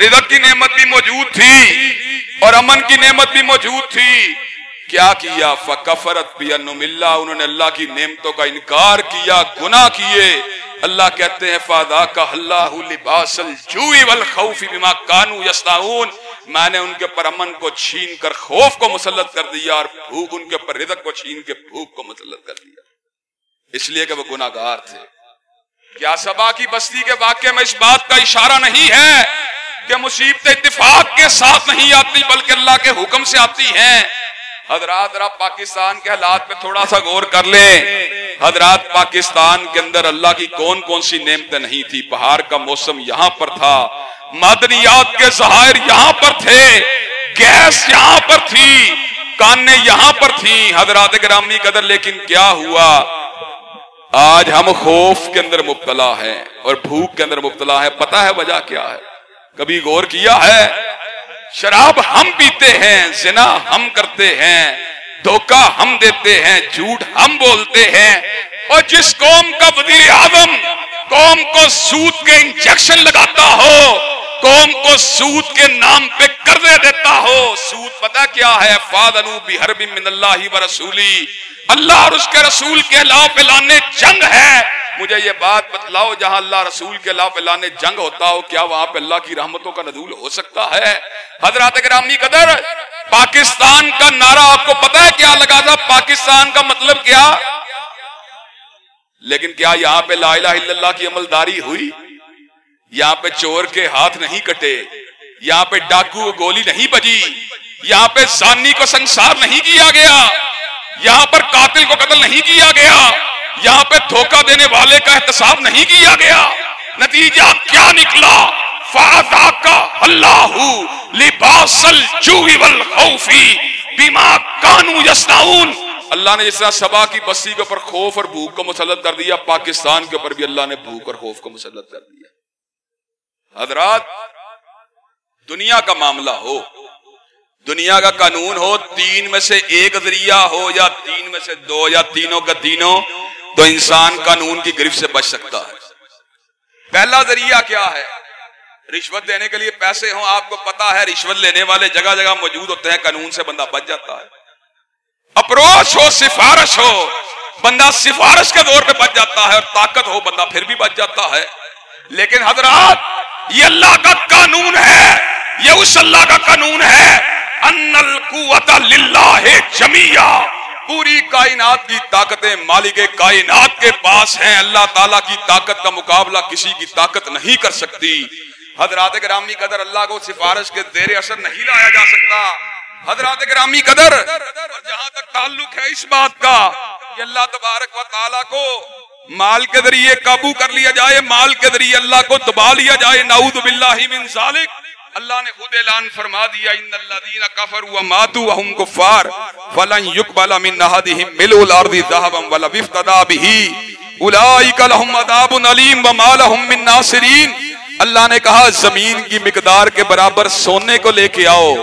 رزق کی نعمت بھی موجود تھی اور امن کی نعمت بھی موجود تھی۔ کیا کیا؟ فکفرت بھی اللہ، انہوں نے اللہ کی نعمتوں کا انکار کیا، گناہ کیے۔ اللہ کہتے ہیں فادا کا اللہ لباس الجوع والخوف بما كانوا يصنعون میں نے ان کے پر امن کو چھین کر خوف کو مسلط کر دیا اور بھوک ان کے پر رزق کو چھین کے بھوک کو مسلط کر دیا۔ اس لیے کہ وہ گناگار تھے۔ کیا سبا کی بستی کے واقعے میں اس بات کا اشارہ نہیں ہے کہ مصیبت اتفاق کے ساتھ نہیں آتی بلکہ اللہ کے حکم سے آتی ہیں؟ حضرات پاکستان کے حالات پہ تھوڑا سا غور کر لیں۔ حضرات پاکستان کے اندر اللہ کی کون کون سی نعمتیں نہیں تھی؟ پہاڑ کا موسم یہاں پر تھا۔ معدنیات کے ظاہر یہاں پر تھے۔ گیس یہاں پر تھی۔ کانیں یہاں پر تھی حضرات گرامی قدر، لیکن کیا ہوا؟ آج ہم خوف کے اندر مبتلا ہیں اور بھوک کے اندر مبتلا ہے پتا ہے وجہ کیا ہے؟ کبھی غور کیا ہے؟ شراب ہم پیتے ہیں، زنا ہم کرتے ہیں، دھوکہ ہم دیتے ہیں، جھوٹ ہم بولتے ہیں۔ اور جس قوم کا وزیر اعظم قوم کو سود کے انجیکشن لگاتا ہو، قوم کو سود کے نام پہ قرضے دیتا ہو، سود پتا کیا ہے؟ فادنو بحرب من اللہ و رسولی اللہ اور اس کے رسول کے علاوہ پلانے جنگ ہے۔ مجھے یہ بات بتلاؤ، جہاں اللہ رسول کے علاوہ پلانے جنگ ہوتا ہو، کیا وہاں پہ اللہ کی رحمتوں کا نزول ہو سکتا ہے؟ حضرات گرامی جی، قدر، پاکستان کا نعرہ آپ کو پتا ہے کیا لگا تھا؟ پاکستان کا مطلب کیا؟ لیکن کیا یہاں پہ لا الہ الا اللہ کی عملداری ہوئی؟ یہاں پہ چور کے ہاتھ نہیں کٹے، یہاں پہ ڈاکو گولی نہیں بجی، یہاں پہ زانی کو سنسار نہیں کیا گیا، یہاں پر قاتل کو قتل نہیں کیا گیا۔ یہاں پہ دھوکہ دینے والے کا احتساب نہیں کیا گیا۔ نتیجہ کیا نکلا؟ فادا کا اللہ لباس الجوع بما كانوا يصنعون۔ اللہ نے جس طرح سبا کی بستی کے اوپر خوف اور بھوک کو مسلط کر دیا، پاکستان کے اوپر بھی اللہ نے بھوک اور خوف کو مسلط کر دیا۔ حضرات، دنیا کا معاملہ ہو، دنیا کا قانون ہو، تین میں سے ایک ذریعہ ہو یا تین میں سے دو یا تینوں کا تینوں تو انسان قانون کی گرفت سے بچ سکتا ہے۔ پہلا ذریعہ کیا ہے؟ رشوت دینے کے لیے پیسے ہوں، آپ کو پتا ہے، رشوت لینے والے جگہ جگہ موجود ہوتے ہیں، قانون سے بندہ بچ جاتا ہے۔ اپروچ ہو، سفارش ہو، بندہ سفارش کے دور پہ بچ جاتا ہے اور طاقت ہو، بندہ پھر بھی بچ جاتا ہے۔ لیکن حضرات، یہ اللہ کا قانون ہے، یہ اس اللہ کا قانون ہے۔ ان القوت للہ جمیا پوری کائنات کی طاقتیں مالک کائنات کے پاس ہیں۔ اللہ تعالیٰ کی طاقت کا مقابلہ کسی کی طاقت نہیں کر سکتی۔ حضرات گرامی قدر اللہ کو سفارش کے زیر اثر نہیں لایا جا سکتا۔ حضرات گرامی قدر جہاں تک تعلق ہے اس بات کا، کہ اللہ تبارک و تعالیٰ کو مال کے ذریعے قابو کر لیا جائے، مال کے ذریعے اللہ کو دبا لیا جائے۔ نعوذ باللہ من ذالک۔ اللہ نے خود اعلان فرما دیا، ان الذين كفروا وماتوا وهم كفار فلن يقبل من احدهم ملء الارض ذهبا ولا افتدى به۔ اولئك لهم عذاب اليم وما لهم من ناصرين اللہ نے کہا، زمین کی مقدار کے برابر سونے کو لے کے آؤ،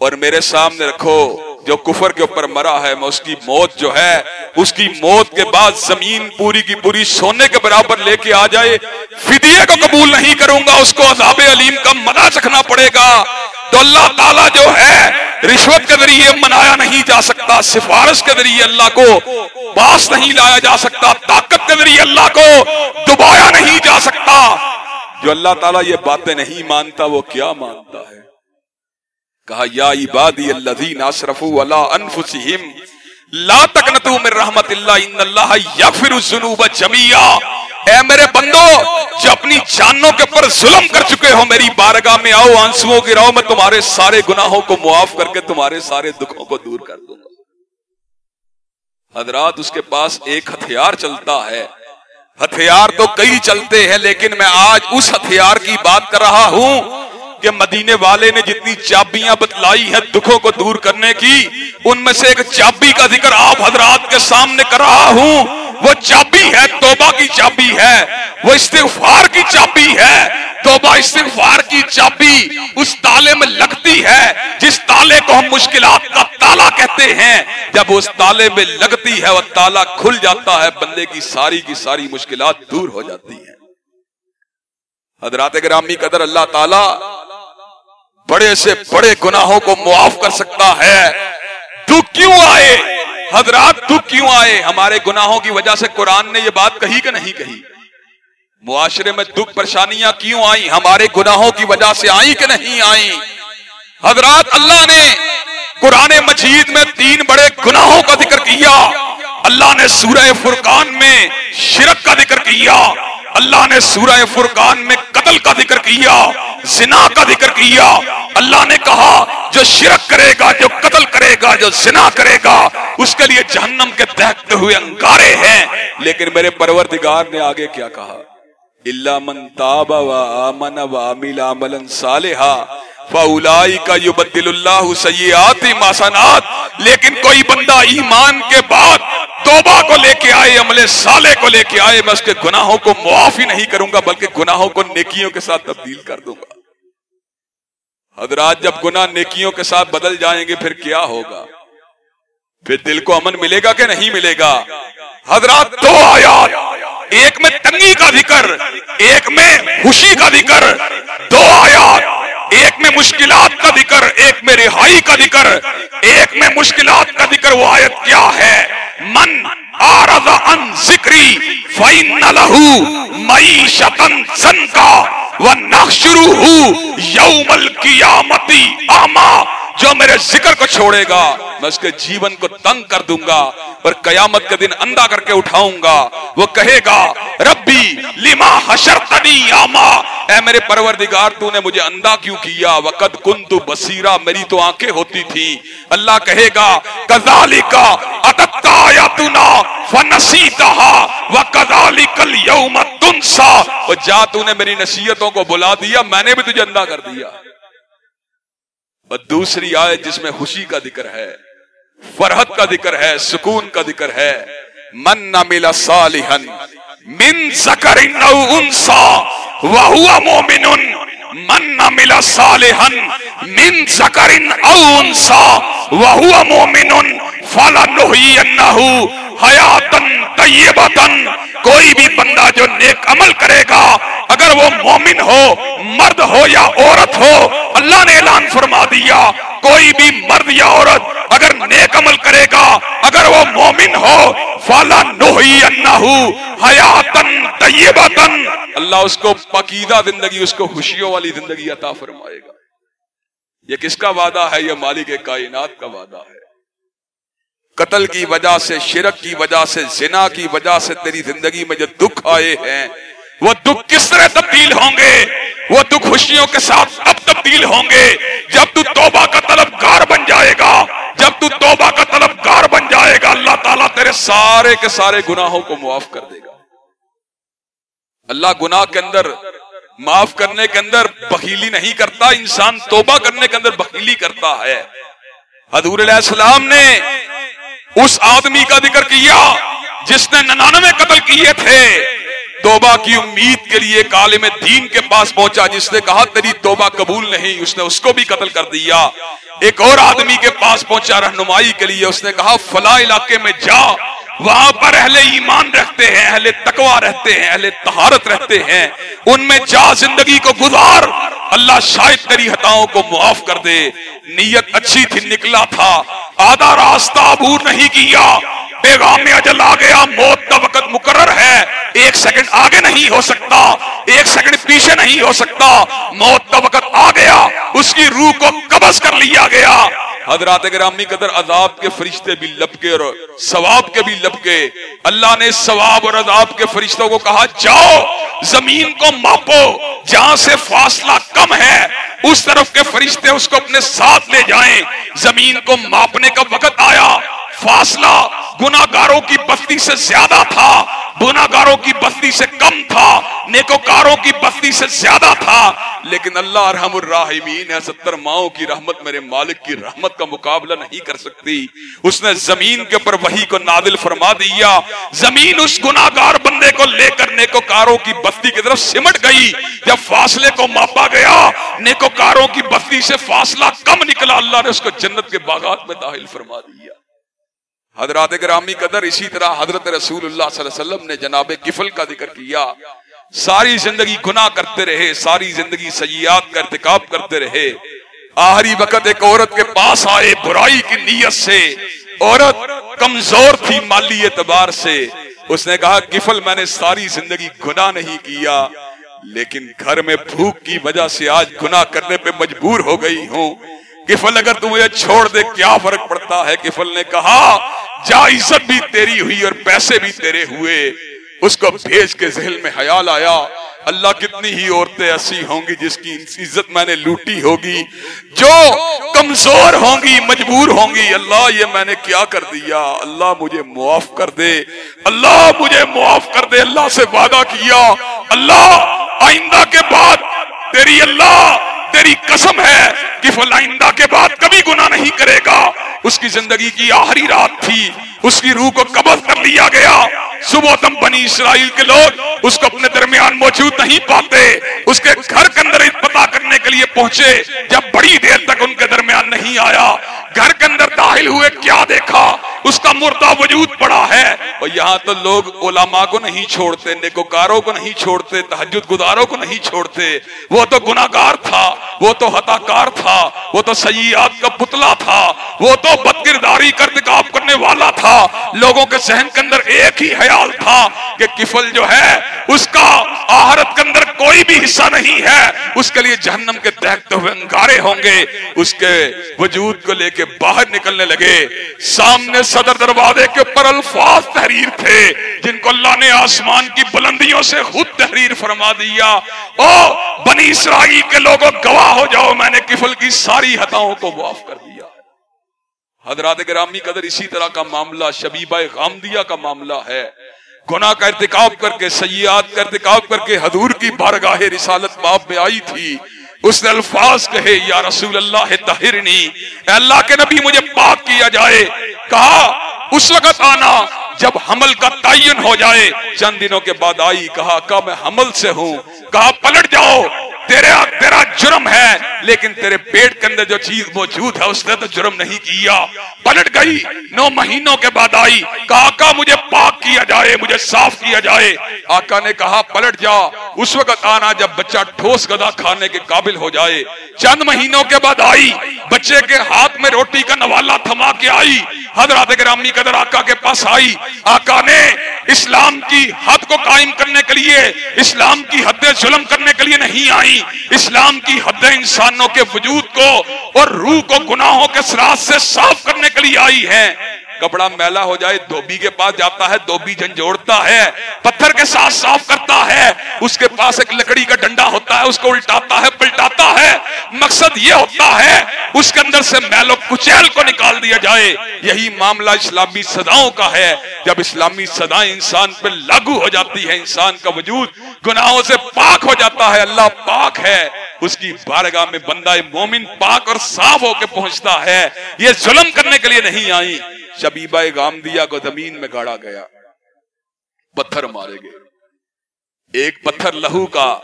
اور میرے سامنے رکھو۔ جو کفر کے اوپر مرا ہے، میں اس کی موت جو ہے، اس کی موت کے بعد زمین پوری کی پوری سونے کے برابر لے کے آ جائے۔ فدیے کو قبول نہیں کروں گا، اس کو عذاب علیم کا منا چکھنا پڑے گا۔ تو اللہ تعالیٰ جو ہے، رشوت کے ذریعے منایا نہیں جا سکتا، سفارش کے ذریعے اللہ کو پاس نہیں لایا جا سکتا، طاقت کے ذریعے اللہ کو دبایا نہیں جا سکتا۔ جو اللہ تعالیٰ یہ باتیں نہیں مانتا، وہ کیا مانتا ہے؟ کہا، یا عبادی الذین اسرفوا علی انفسہم، لا تقنطوا من رحمت اللہ، ان اللہ یغفر الذنوب جميعا اے میرے بندو، جو اپنی جانوں کے پر ظلم کر چکے ہو، میری بارگاہ میں آؤ، آنسوؤں کی راؤ میں تمہارے سارے گناہوں کو معاف کر کے تمہارے سارے دکھوں کو دور کر دوں گا۔ حضرات، اس کے پاس ایک ہتھیار چلتا ہے۔ ہتھیار تو کئی چلتے ہیں، لیکن میں آج اس ہتھیار کی بات کر رہا ہوں کہ مدینے والے نے جتنی چابیاں بتلائی ہیں دکھوں کو دور کرنے کی، ان میں سے ایک چابی کا ذکر آپ حضرات کے سامنے کر رہا ہوں۔ وہ چابی ہے، توبہ کی چابی ہے۔ وہ استغفار کی چابی ہے۔ توبہ استغفار کی چابی اس تالے میں لگتی ہے، جس تالے کو ہم مشکلات کا تالا کہتے ہیں۔ جب اس تالے میں لگتی ہے وہ تالا کھل جاتا ہے، بندے کی ساری کی ساری مشکلات دور ہو جاتی ہیں۔ حضرات گرامی قدر اللہ تعالی بڑے سے بڑے گناہوں کو معاف کر سکتا ہے۔ تو کیوں آئے؟ حضرات تو کیوں آئے؟ ہمارے گناہوں کی وجہ سے قرآن نے یہ بات کہی کہ نہیں کہی؟ معاشرے میں دکھ پریشانیاں کیوں آئیں؟ ہمارے گناہوں کی وجہ سے آئیں کہ نہیں آئیں؟ حضرات اللہ نے قرآن مجید میں تین بڑے گناہوں کا ذکر کیا۔ اللہ نے سورہ فرقان میں شرک کا ذکر کیا۔ اللہ نے سورہ فرقان میں قتل کا ذکر کیا، زنا کا ذکر کیا۔ اللہ نے کہا، جو شرک کرے گا، جو قتل کرے گا، جو زنا کرے گا، اس کے لیے جہنم کے دہتے ہوئے انگارے ہیں۔ لیکن میرے پروردگار نے آگے کیا کہا؟ اللہ من تاب و آمن و عمل عملا صالحا فاولائی کا یبدل اللہ سیئات ماسنات لیکن کوئی بندہ ایمان کے بعد توبہ کو لے کے آئے، عمل صالح کو لے کے آئے، میں اس کے گناہوں کو معافی نہیں کروں گا، بلکہ گناہوں کو نیکیوں کے ساتھ تبدیل کر دوں گا۔ حضرات، جب گناہ نیکیوں کے ساتھ بدل جائیں گے، پھر کیا ہوگا؟ پھر دل کو امن ملے گا کہ نہیں ملے گا؟ حضرات، دو آیات، ایک میں تنگی کا ذکر، ایک میں خوشی کا ذکر۔ دو آیات ایک میں مشکلات کا ذکر، ایک میں رہائی کا ذکر۔ ایک میں مشکلات کا ذکر وہ آیت کیا ہے؟ من آرز ان ذکری فَإِنَّ لَهُ مَعِيشَةً زَنْكَا وَنَخْشُرُهُ یوم الْقِيَامَةِ آمَا جو میرے ذکر کو چھوڑے گا، میں اس کے جیون کو تنگ کر دوں گا اور قیامت کے دن اندھا کر کے اٹھاؤں گا۔ وہ کہے گا، ربی، لما حشرتنی آما اے میرے پروردگار، تو نے مجھے اندھا کیوں کیا؟ وقت کن تو بصیرہ میری تو آنکھیں ہوتی تھی اللہ کہے گا کذالکا اتتا آیاتنا فنسیتہا وکذالک اليوم تنسا۔ اور جا، تو نے میری نصیحتوں کو بلا دیا، میں نے بھی تجھے اندھا کر دیا۔ اور دوسری آئے جس میں خوشی کا ذکر ہے، فرحت کا ذکر ہے، سکون کا ذکر ہے، من نہ ملا صالحن من سکر او انسا وہو مومن من نہ ملا صالحن من سکر او انسا وہو مومن فلا حیاتن طیبتن کوئی بھی بندہ جو نیک عمل کرے گا، اگر وہ مومن ہو، مرد ہو یا عورت ہو کوئی بھی مرد یا عورت اگر نیک عمل کرے گا، اگر وہ مومن ہو فالا نوہی انہو حیاتن طیبتن اللہ اس کو پاکیدہ زندگی، اس کو خوشیوں والی زندگی عطا فرمائے گا۔ یہ کس کا وعدہ ہے؟ یہ مالک کائنات کا وعدہ ہے۔ قتل کی وجہ سے، شرک کی وجہ سے، زنا کی وجہ سے تیری زندگی میں جو دکھ آئے ہیں وہ دکھ کس طرح تبدیل ہوں گے؟ وہ دکھ خوشیوں کے ساتھ اب تبدیل ہوں گے جب تو توبہ کا طلبگار بن جائے گا۔ جب تو توبہ کا طلبگار بن جائے گا، اللہ تعالیٰ تیرے سارے کے سارے گناہوں کو معاف کر دے گا۔ اللہ گناہ کے اندر معاف کرنے کے اندر بخیلی نہیں کرتا، انسان توبہ کرنے کے اندر بخیلی کرتا ہے۔ حضور علیہ السلام نے اس آدمی کا ذکر کیا جس نے ننانوے قتل کیے تھے۔ توبہ کی امید کے لیے عالم دین کے پاس پہنچا جس نے کہا، تیری توبہ قبول نہیں۔ اس نے اس کو بھی قتل کر دیا۔ ایک اور آدمی کے پاس پہنچا رہنمائی کے لیے۔ اس نے کہا، فلاں علاقے میں جا۔ وہاں پر اہل ایمان رہتے ہیں، اہل تقوا رہتے ہیں، اہل تہارت رہتے ہیں۔ ان میں جا زندگی کو گزار، اللہ شاید تیری ہتاؤں کو معاف کر دے۔ نیت اچھی تھی، نکلا تھا۔ آدھا راستہ عبور نہیں کیا۔ پیغام اجل آ گیا، موت کا وقت مقرر ہے۔ ایک سیکنڈ آگے نہیں ہو سکتا۔ ایک سیکنڈ پیچھے نہیں ہو سکتا۔ موت کا وقت آ گیا، اس کی روح کو قبض کر لیا گیا۔ حضرات گرامی قدر عذاب کے فرشتے بھی لپکے اور ثواب کے بھی لپکے۔ اللہ نے ثواب اور عذاب کے فرشتوں کو کہا، جاؤ، زمین کو ماپو، جہاں سے فاصلہ کم ہے، اس طرف کے فرشتے اس کو اپنے ساتھ لے جائیں۔ زمین کو ماپنے کا وقت آیا۔ فاصلہ گناگاروں کی بستی سے زیادہ تھا گناگاروں کی بستی سے کم تھا، نیکوکاروں کی بستی سے زیادہ تھا۔ لیکن اللہ رحم الراحمین ہے ستر ماؤں کی رحمت میرے مالک کی رحمت کا مقابلہ نہیں کر سکتی۔ اس نے زمین کے اوپر وہی کو نادل فرما دیا۔ زمین اس گناگار بندے کو لے کر نیکوکاروں کی بستی کی طرف سمٹ گئی۔ جب فاصلے کو ماپا گیا، نیکوکاروں کی بستی سے فاصلہ کم نکلا۔ اللہ نے اس کو جنت کے باغات میں داخل فرما دیا۔ حضرات گرامی قدر اسی طرح حضرت رسول اللہ صلی اللہ علیہ وسلم نے جناب کفل کا ذکر کیا۔ ساری زندگی گناہ کرتے رہے، ساری زندگی سیاحت کا ارتکاب کرتے رہے۔ آخری وقت ایک عورت کے پاس آئے برائی کی نیت سے۔ عورت کمزور تھی مالی اعتبار سے۔ اس نے کہا کفل میں نے ساری زندگی گناہ نہیں کیا، لیکن گھر میں بھوک کی وجہ سے آج گناہ کرنے پہ مجبور ہو گئی ہوں۔ کفل اگر تم مجھے چھوڑ دے، کیا فرق پڑتا ہے؟ کفل نے کہا جا عزت بھی تیری ہوئی اور پیسے بھی تیرے ہوئے، اس کو بھیج کے ذہن میں خیال آیا، اللہ کتنی ہی عورتیں ایسی ہوں گی جس کی عزت میں نے لوٹی ہوگی، جو کمزور ہوں گی، مجبور ہوں گی، اللہ یہ میں نے کیا کر دیا، اللہ مجھے معاف کر دے، اللہ مجھے معاف کر دے، اللہ سے وعدہ کیا، اللہ آئندہ کے بعد تیری اللہ تیری قسم ہے کہ فلائندہ کے بعد کبھی گناہ نہیں کرے گا۔ اس کی زندگی کی آخری رات تھی۔ اس کی روح کو قبض کر لیا گیا۔ صبح تم بنی اسرائیل کے لوگ اس کو اپنے درمیان موجود نہیں پاتے، اس کے گھر کے اندر پتا کرنے کے لیے پہنچے، جب بڑی دیر تک ان کے درمیان نہیں آیا۔ گھر کے اندر داخل ہوئے، کیا دیکھا؟ اس کا مردہ وجود پڑا ہے۔ اور یہاں تو لوگ علماء کو نہیں چھوڑتے، نیکوکاروں کو نہیں چھوڑتے تحجد گزاروں کو نہیں چھوڑتے۔ وہ تو گناگار تھا، وہ تو ہتا کار تھا، وہ تو سیاحت کا پتلا تھا، وہ تو بد کرداری کرتکاب کرنے والا تھا۔ لوگوں کے ذہن کے اندر ایک ہی حیا خیال تھا کہ کفل جو ہے، اس کا آہرت کے اندر کوئی بھی حصہ نہیں ہے۔ اس کے لیے جہنم کے دہتے ہوئے انگارے ہوں گے۔ اس کے وجود کو لے کے باہر نکلنے لگے۔ سامنے صدر دروازے کے اوپر الفاظ تحریر تھے، جن کو اللہ نے آسمان کی بلندیوں سے خود تحریر فرما دیا۔ او بنی اسرائیل کے لوگوں، گواہ ہو جاؤ، میں نے کفل کی ساری ہتاؤں کو معاف کر دیا۔ حضرات گرامی قدر اسی طرح کا معاملہ، شبیبہ غامدیہ کا معاملہ ہے۔ گناہ کا ارتکاب کر کے سیاحت کا ارتکاب کر کے حضور کی بارگاہ رسالت باپ میں آئی تھی۔ اس نے الفاظ کہے، یا رسول اللہ تہرنی اے اللہ کے نبی مجھے پاک کیا جائے۔ کہا، اس وقت آنا جب حمل کا تعین ہو جائے۔ چند دنوں کے بعد آئی، کہا کہ میں حمل سے ہوں؟ کہا، پلٹ جاؤ۔ تیرا تیرا جرم ہے، لیکن تیرے پیٹ کے اندر جو چیز موجود ہے، اس نے تو جرم نہیں کیا۔ پلٹ گئی، نو مہینوں کے بعد آئی۔ کہا، آقا، مجھے پاک کیا جائے، مجھے صاف کیا جائے۔ آقا نے کہا، پلٹ جا۔ اس وقت آنا جب بچہ ٹھوس گدا کھانے کے قابل ہو جائے۔ چند مہینوں کے بعد آئی۔ بچے کے ہاتھ میں روٹی کا نوالا تھما کے آئی۔ حضرات گرامی قدر آقا کے پاس آئی۔ آقا نے اسلام کی حد کو قائم کرنے کے لیے، اسلام کی حد ظلم کرنے کے لیے نہیں آئی۔ اسلام کی حد انسانوں کے وجود کو اور روح کو گناہوں کے سراج سے صاف کرنے کے لیے آئی ہے۔ کپڑا میلا ہو جائے، دھوبی کے پاس جاتا ہے، دھوبی جھنجھوڑتا ہے، پتھر کے ساتھ صاف کرتا ہے، اس کے پاس ایک لکڑی کا ڈنڈا ہوتا ہے، اس کو الٹاتا ہے، پلٹاتا ہے، مقصد یہ ہوتا ہے، اس کے اندر سے میلو کچیل کو نکال دیا جائے۔ یہی معاملہ اسلامی صداؤں کا ہے۔ جب اسلامی صدایں انسان پہ لاگو ہو جاتی ہے انسان کا وجود گناہوں سے پاک ہو جاتا ہے، اللہ پاک ہے۔ اس کی بارگاہ میں بندہ مومن پاک اور صاف ہو کے پہنچتا ہے۔ یہ ظلم کرنے کے لیے نہیں آئی۔ شبیبہ گامدیا کو زمین میں گاڑا گیا۔ پتھر مارے گئے۔ ایک پتھر لہو کا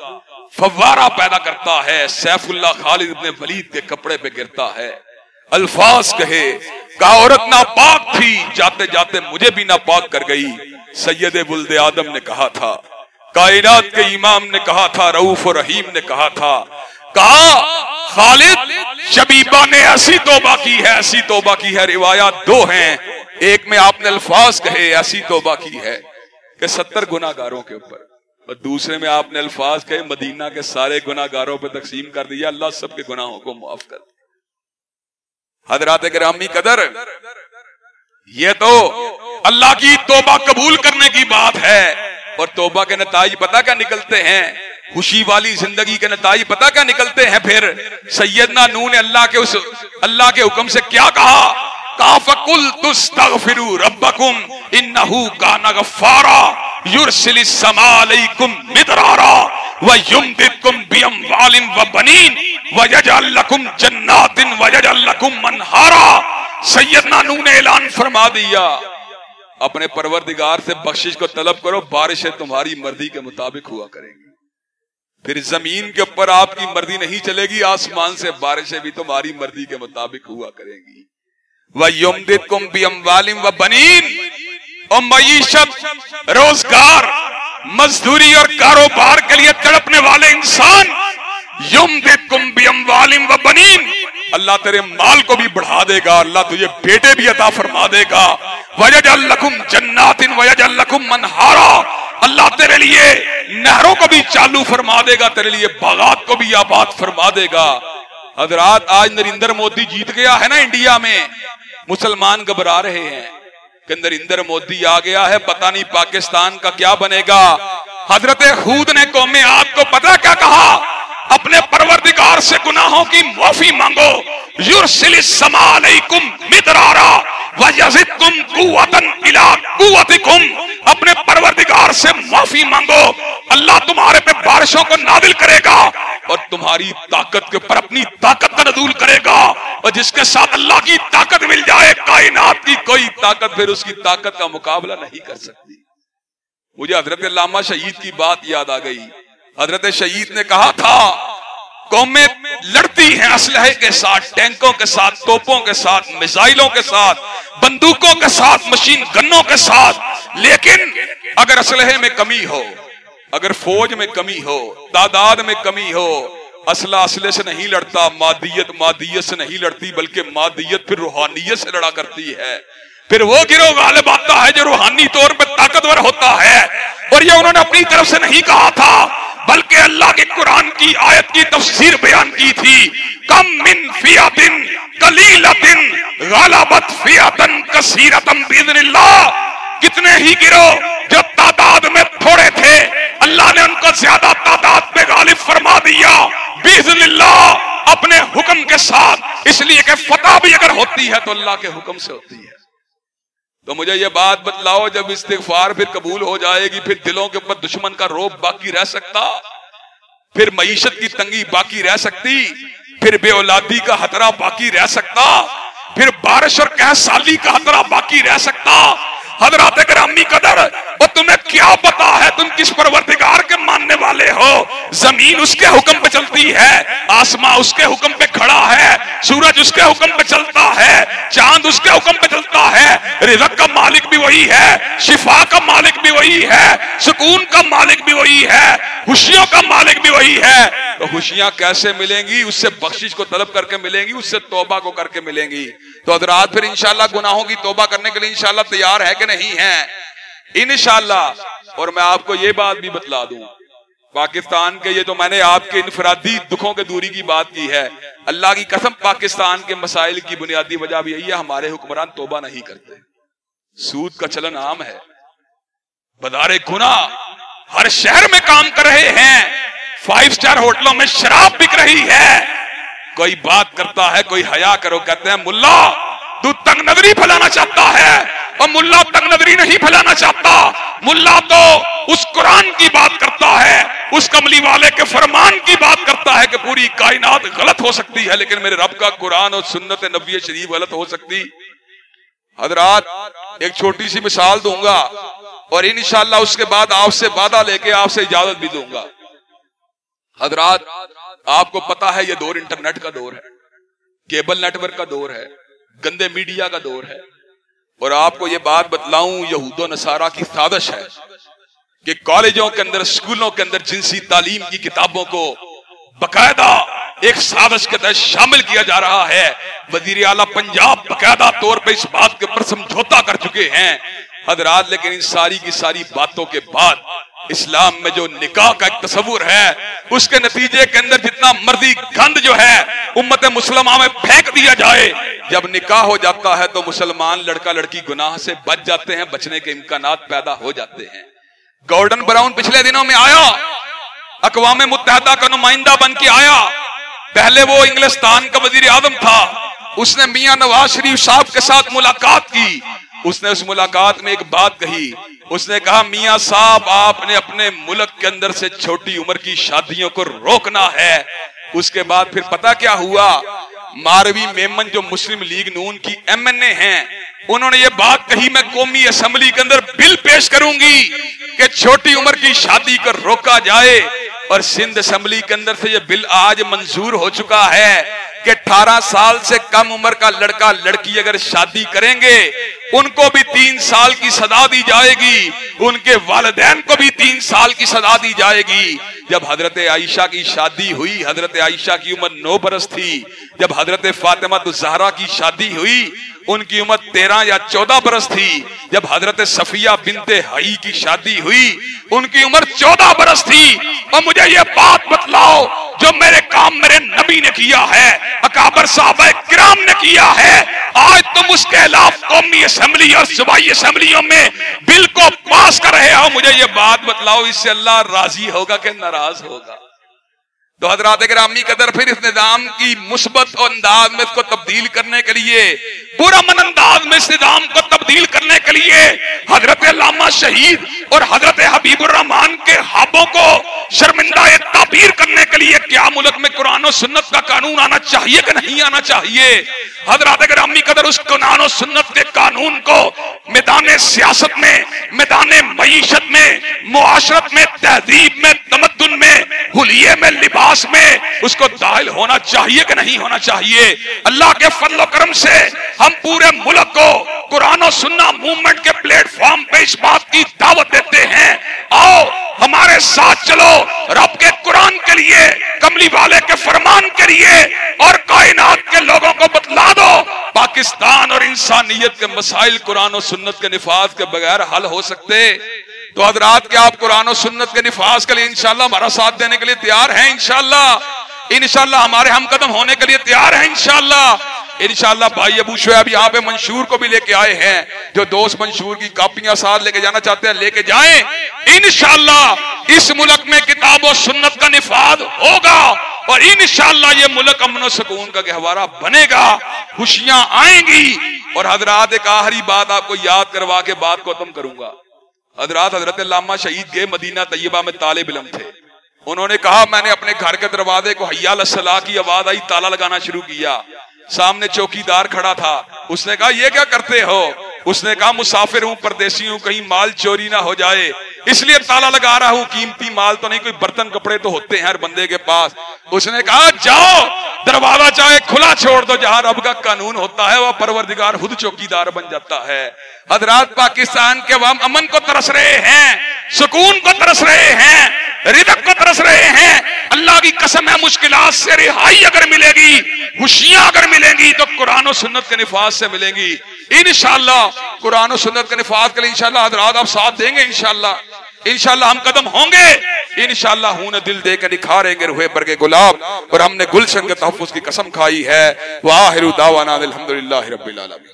فوارہ پیدا کرتا ہے۔ سیف اللہ خالد ابن ولید کے کپڑے پہ گرتا ہے۔ الفاظ کہے کہا عورت ناپاک تھی، جاتے جاتے مجھے بھی ناپاک کر گئی۔ سید بلد آدم نے کہا تھا۔ کائنات کے امام نے کہا تھا، رعوف و رحیم نے کہا تھا۔ کہا خالد شبیبہ نے ایسی توبہ کی ہے، ایسی توبہ کی ہے، روایات دو ہیں۔ ایک میں آپ نے الفاظ کہے، ایسی توبہ کی ہے کہ ستر گناگاروں کے اوپر۔ اور دوسرے میں آپ نے الفاظ کہے، مدینہ کے سارے گناگاروں پہ تقسیم کر دیا، اللہ سب کے گناہوں کو معاف کر دیا۔ حضرات گرامی قدر، یہ تو اللہ کی توبہ قبول کرنے کی بات ہے۔ اور توبہ کے نتائج پتہ کیا نکلتے ہیں؟ خوشی والی زندگی کے نتائج پتہ کیا نکلتے ہیں پھر؟ سیدنا نو نے اللہ کے اس اللہ کے حکم سے کیا کہا؟ کافکل تستغفروا ربکم انہو کان غفارا یرسل السماء علیکم مدرارا ویمددکم بیموال وبنین ویجعل لکم جنات ویجعل لکم منہارا سیدنا نو نے اعلان فرما دیا۔ اپنے پروردگار سے بخشش کو طلب کرو بارشیں تمہاری مرضی کے مطابق ہوا کریں گی پھر زمین کے اوپر آپ کی مرضی نہیں چلے گی، آسمان سے بارشیں بھی تمہاری مرضی کے مطابق ہوا کریں گی۔ وہ یوم کم بھی ام والم و بنین اور معیشت، روزگار، مزدوری اور کاروبار کے لیے تڑپنے والے انسان۔ یوم کم بھی والم و بنین اللہ تیرے مال کو بھی بڑھا دے گا، اللہ تجھے بیٹے بھی عطا فرما دے گا۔ وجج الکم جنات وجج الکم منہارا اللہ تیرے لیے نہروں کو بھی چالو فرما دے گا، تیرے لیے باغات کو بھی آباد فرما دے گا۔ حضرات، آج نریندر مودی جیت گیا ہے نا انڈیا میں۔ مسلمان گھبرا رہے ہیں کہ نریندر مودی آ گیا ہے، پتہ نہیں پاکستان کا کیا بنے گا۔ حضرت خود نے قوم آپ کو پتہ کیا کہا؟ اپنے پروردگار سے گناہوں کی معافی مانگو۔ یورسل السماء علیکم مدرارا ویزدکم قوتا الى قوتکم۔ اپنے پروردگار سے معافی مانگو۔ اللہ تمہارے پہ بارشوں کو نازل کرے گا اور تمہاری طاقت کے پر اپنی طاقت کا نزول کرے گا۔ اور جس کے ساتھ اللہ کی طاقت مل جائے، کائنات کی کوئی طاقت پھر اس کی طاقت کا مقابلہ نہیں کر سکتی۔ مجھے حضرت علامہ شہید کی بات یاد آ گئی۔ حضرت شہید نے کہا تھا، قومیں لڑتی ہیں اسلحے کے ساتھ، ٹینکوں کے ساتھ، توپوں کے ساتھ، میزائلوں کے ساتھ، بندوقوں کے ساتھ، مشین گنوں کے ساتھ۔ لیکن اگر اسلحے میں کمی ہو، اگر فوج میں کمی ہو، تعداد میں کمی ہو، اسلحہ اسلحے سے نہیں لڑتا، مادیت مادیت سے نہیں لڑتی، بلکہ مادیت پھر روحانیت سے لڑا کرتی ہے۔ پھر وہ گروہ غالب آتا ہے جو روحانی طور پہ طاقتور ہوتا ہے۔ اور یہ انہوں نے اپنی طرف سے نہیں کہا تھا۔ بلکہ اللہ کے قرآن کی آیت کی تفسیر بیان کی تھی۔ کم من فیاتن کلیلتن غالبت فیاتن کثیرتن بیدن اللہ۔ کتنے ہی گرو جو تعداد میں تھوڑے تھے، اللہ نے ان کو زیادہ تعداد پہ غالب فرما دیا۔ بیدن اللہ، اپنے حکم کے ساتھ۔ اس لیے کہ فتح بھی اگر ہوتی ہے تو اللہ کے حکم سے ہوتی ہے۔ تو مجھے یہ بات بتلاؤ، جب استغفار پھر قبول ہو جائے گی، پھر دلوں کے اوپر دشمن کا روپ باقی رہ سکتا؟ پھر معیشت کی تنگی باقی رہ سکتی؟ پھر بے اولادی کا خطرہ باقی رہ سکتا؟ پھر بارش اور کہ سالی کا خطرہ باقی رہ سکتا؟ حضرات گرامی قدر، وہ تمہیں کیا پتا ہے؟ تم کس پروردگار کے ماننے والے ہو؟ زمین اس کے حکم پہ چلتی ہے آسمان اس کے حکم پہ کھڑا ہے، سورج اس کے حکم پہ چلتا ہے، چاند اس کے حکم پہ چلتا ہے۔ رزق کا مالک بھی وہی ہے، شفا کا مالک بھی وہی ہے، سکون کا مالک بھی وہی ہے، خوشیوں کا مالک بھی وہی ہے۔ تو خوشیاں کیسے ملیں گی؟ اس سے بخشش کو طلب کر کے ملیں گی، اس سے توبہ کو کر کے ملیں گی۔ تو حضرات پھر انشاءاللہ گناہوں کی توبہ کرنے کے لیے انشاءاللہ تیار ہے کہ نہیں ہے؟ انشاءاللہ۔ اور میں آپ کو یہ بات بھی بتلا دوں۔ پاکستان کے یہ تو میں نے آپ کے انفرادی دکھوں کے دوری کی بات کی ہے۔ اللہ کی قسم پاکستان کے مسائل کی بنیادی وجہ بھی یہی ہے، ہمارے حکمران توبہ نہیں کرتے۔ سود کا چلن عام ہے۔ بدارے گنا ہر شہر میں کام کر رہے ہیں۔ فائیو سٹار ہوٹلوں میں شراب بک رہی ہے۔ کوئی بات کرتا ہے، کوئی حیا کرو، کہتے ہیں، ملا، تو تنگ نظری پھیلانا چاہتا ہے۔ اور ملا تنگ نظری نہیں پھیلانا چاہتا۔ ملا تو اس قرآن کی بات کرتا ہے، اس کملی والے کے فرمان کی بات کرتا ہے کہ پوری کائنات غلط ہو سکتی ہے، لیکن میرے رب کا قرآن اور سنت نبی شریف غلط ہو سکتی۔ حضرات، ایک چھوٹی سی مثال دوں گا اور انشاءاللہ اس کے بعد آپ سے وعدہ لے کے آپ سے اجازت بھی دوں گا۔ حضرات آپ کو پتا ہے یہ دور انٹرنیٹ کا دور ہے، کیبل نیٹ ورک کا دور ہے، گندے میڈیا کا دور ہے۔ اور آپ کو یہ بات بتلاؤں، یہود و نصارہ کی سازش ہے کہ کالجوں کے اندر اسکولوں کے اندر جنسی تعلیم کی کتابوں کو باقاعدہ ایک سازش کے تحت شامل کیا جا رہا ہے۔ وزیر اعلیٰ پنجاب باقاعدہ طور پہ اس بات کے پر سمجھوتا کر چکے ہیں۔ حضرات، لیکن ان ساری کی ساری باتوں کے بعد اسلام میں جو نکاح کا ایک تصور ہے، اس کے نتیجے کے اندر جتنا مرضی گند جو ہے، امت مسلمہ میں پھینک دیا جائے۔ جب نکاح ہو جاتا ہے تو مسلمان لڑکا لڑکی گناہ سے بچ جاتے ہیں، بچنے کے امکانات پیدا ہو جاتے ہیں۔ گورڈن براؤن پچھلے دنوں میں آیا۔ اقوام متحدہ کا نمائندہ بن کے آیا۔ پہلے وہ انگلستان کا وزیر اعظم تھا۔ اس نے میاں نواز شریف صاحب کے ساتھ ملاقات کی۔ اس نے اس ملاقات میں ایک بات کہی۔ اس نے کہا، میاں صاحب، آپ نے اپنے ملک کے اندر سے چھوٹی عمر کی شادیوں کو روکنا ہے۔ اس کے بعد پھر پتا کیا ہوا؟ ماروی میمن جو مسلم لیگ نون کی ایم این اے ہیں، انہوں نے یہ بات کہی، میں قومی اسمبلی کے اندر بل پیش کروں گی کہ چھوٹی عمر کی شادی کو روکا جائے۔ اور سندھ اسمبلی کے اندر سے یہ بل آج منظور ہو چکا ہے کہ اٹھارہ سال سے کم عمر کا لڑکا، لڑکی اگر شادی کریں گے ان کو بھی تین سال کی سزا دی جائے گی، ان کے والدین کو بھی تین سال کی سزا دی جائے گی۔ جب حضرت عائشہ کی شادی ہوئی، حضرت عائشہ کی عمر نو برس تھی، جب حضرت فاطمہ زہرا کی شادی ہوئی، ان کی عمر تیرہ یا چودہ برس تھی۔ جب حضرت صفیہ بنت ہائی کی شادی ہوئی، ان کی عمر چودہ برس تھی۔ اور مجھے یہ بات بتلاؤ جو میرے کام میرے نبی نے کیا ہے، اکابر صحابہ کرام نے کیا ہے۔ آج تم اس کے خلاف قومی اسمبلی اور صوبائی اسمبلیوں میں بل کو پاس کر رہے ہو۔ مجھے یہ بات بتلاؤ، اس سے اللہ راضی ہوگا کہ ناراض ہوگا؟ تو حضرات گرامی قدر پھر اس نظام کی مثبت اور انداز میں اس کو تبدیل کرنے کے لیے پورا من انداز میں اس نظام کو تبدیل کرنے کے لیے حضرت علامہ شہید اور حضرت حبیب الرحمان کے خوابوں کو شرمندہ تعبیر کرنے کے لیے کیا ملک میں قرآن و سنت کا قانون آنا چاہیے کہ نہیں آنا چاہیے؟ حضرات گرامی قدر اس قرآن و سنت کے قانون کو میدان سیاست میں، میدان معیشت میں، معاشرت میں، تہذیب میں، تمدن میں، حلیے میں، لباس میں اس کو داخل ہونا چاہیے کہ نہیں ہونا چاہیے؟ اللہ کے فضل و کرم سے ہم پورے ملک کو قرآن و سننا موومنٹ کے پلیٹ فارم پہ اس بات کی دعوت دیتے ہیں۔ آؤ، ہمارے ساتھ چلو، رب کے قرآن کے لیے، کملی والے کے فرمان کے لیے اور کائنات کے لوگوں کو بتلا دو۔ پاکستان اور انسانیت کے مسائل قرآن و سنت کے نفاذ کے بغیر حل ہو سکتے۔ تو حضرات کے آپ قرآن و سنت کے نفاذ کے لیے انشاءاللہ ہمارا ساتھ دینے کے لیے تیار ہیں انشاءاللہ۔ انشاءاللہ ہمارے ہم قدم ہونے کے لیے تیار ہیں انشاءاللہ۔ انشاءاللہ بھائی ابو شعیب یہاں پہ منشور کو بھی لے کے آئے ہیں۔ جو دوست منشور کی کاپیاں ساتھ لے کے جانا چاہتے ہیں، لے کے جائیں۔ انشاءاللہ اس ملک میں کتاب و سنت کا نفاذ ہوگا۔ اور انشاءاللہ یہ ملک امن و سکون کا گہوارہ بنے گا۔ خوشیاں آئیں گی۔ اور حضرات ایک آخری بات آپ کو یاد کروا کے بات کو ختم کروں گا۔ حضرات حضرت علامہ شہید کے مدینہ طیبہ میں طالب علم تھے۔ انہوں نے کہا، میں نے اپنے گھر کے دروازے کو حیا الصلاح کی آواز آئی، تالا لگانا شروع کیا۔ سامنے چوکی دار کھڑا تھا۔ اس نے کہا، یہ کیا کرتے ہو؟ اس نے کہا، مسافر ہوں، پردیسی ہوں، کہیں مال چوری نہ ہو جائے. اس لیے تالا لگا رہا ہوں، قیمتی مال تو نہیں، کوئی برتن کپڑے تو ہوتے ہیں ہر بندے کے پاس۔ اس نے کہا، جاؤ، دروازہ چاہے کھلا چھوڑ دو، جہاں رب کا قانون ہوتا ہے، وہ پروردگار خود چوکی دار بن جاتا ہے۔ حضرات پاکستان کے وام امن کو ترس رہے ہیں، سکون کو ترس رہے ہیں، رزق کو ترس رہے ہیں۔ اللہ کی قسم ہے، مشکلات سے رہائی اگر ملے گی، خوشیاں اگر ملیں گی، تو قرآن و سنت کے نفاذ سے ملیں گی۔ انشاءاللہ قرآن و سنت کے نفاذ کے لیے انشاءاللہ حضرات آپ ساتھ دیں گے انشاءاللہ۔ انشاءاللہ ہم قدم ہوں گے۔ انشاءاللہ ہوں نے دل دے کے نکھارے گر ہوئے برگے گلاب۔ اور ہم نے گلشن کے تحفظ کی قسم کھائی ہے۔ واہر دعوانا الحمدللہ رب العالمین۔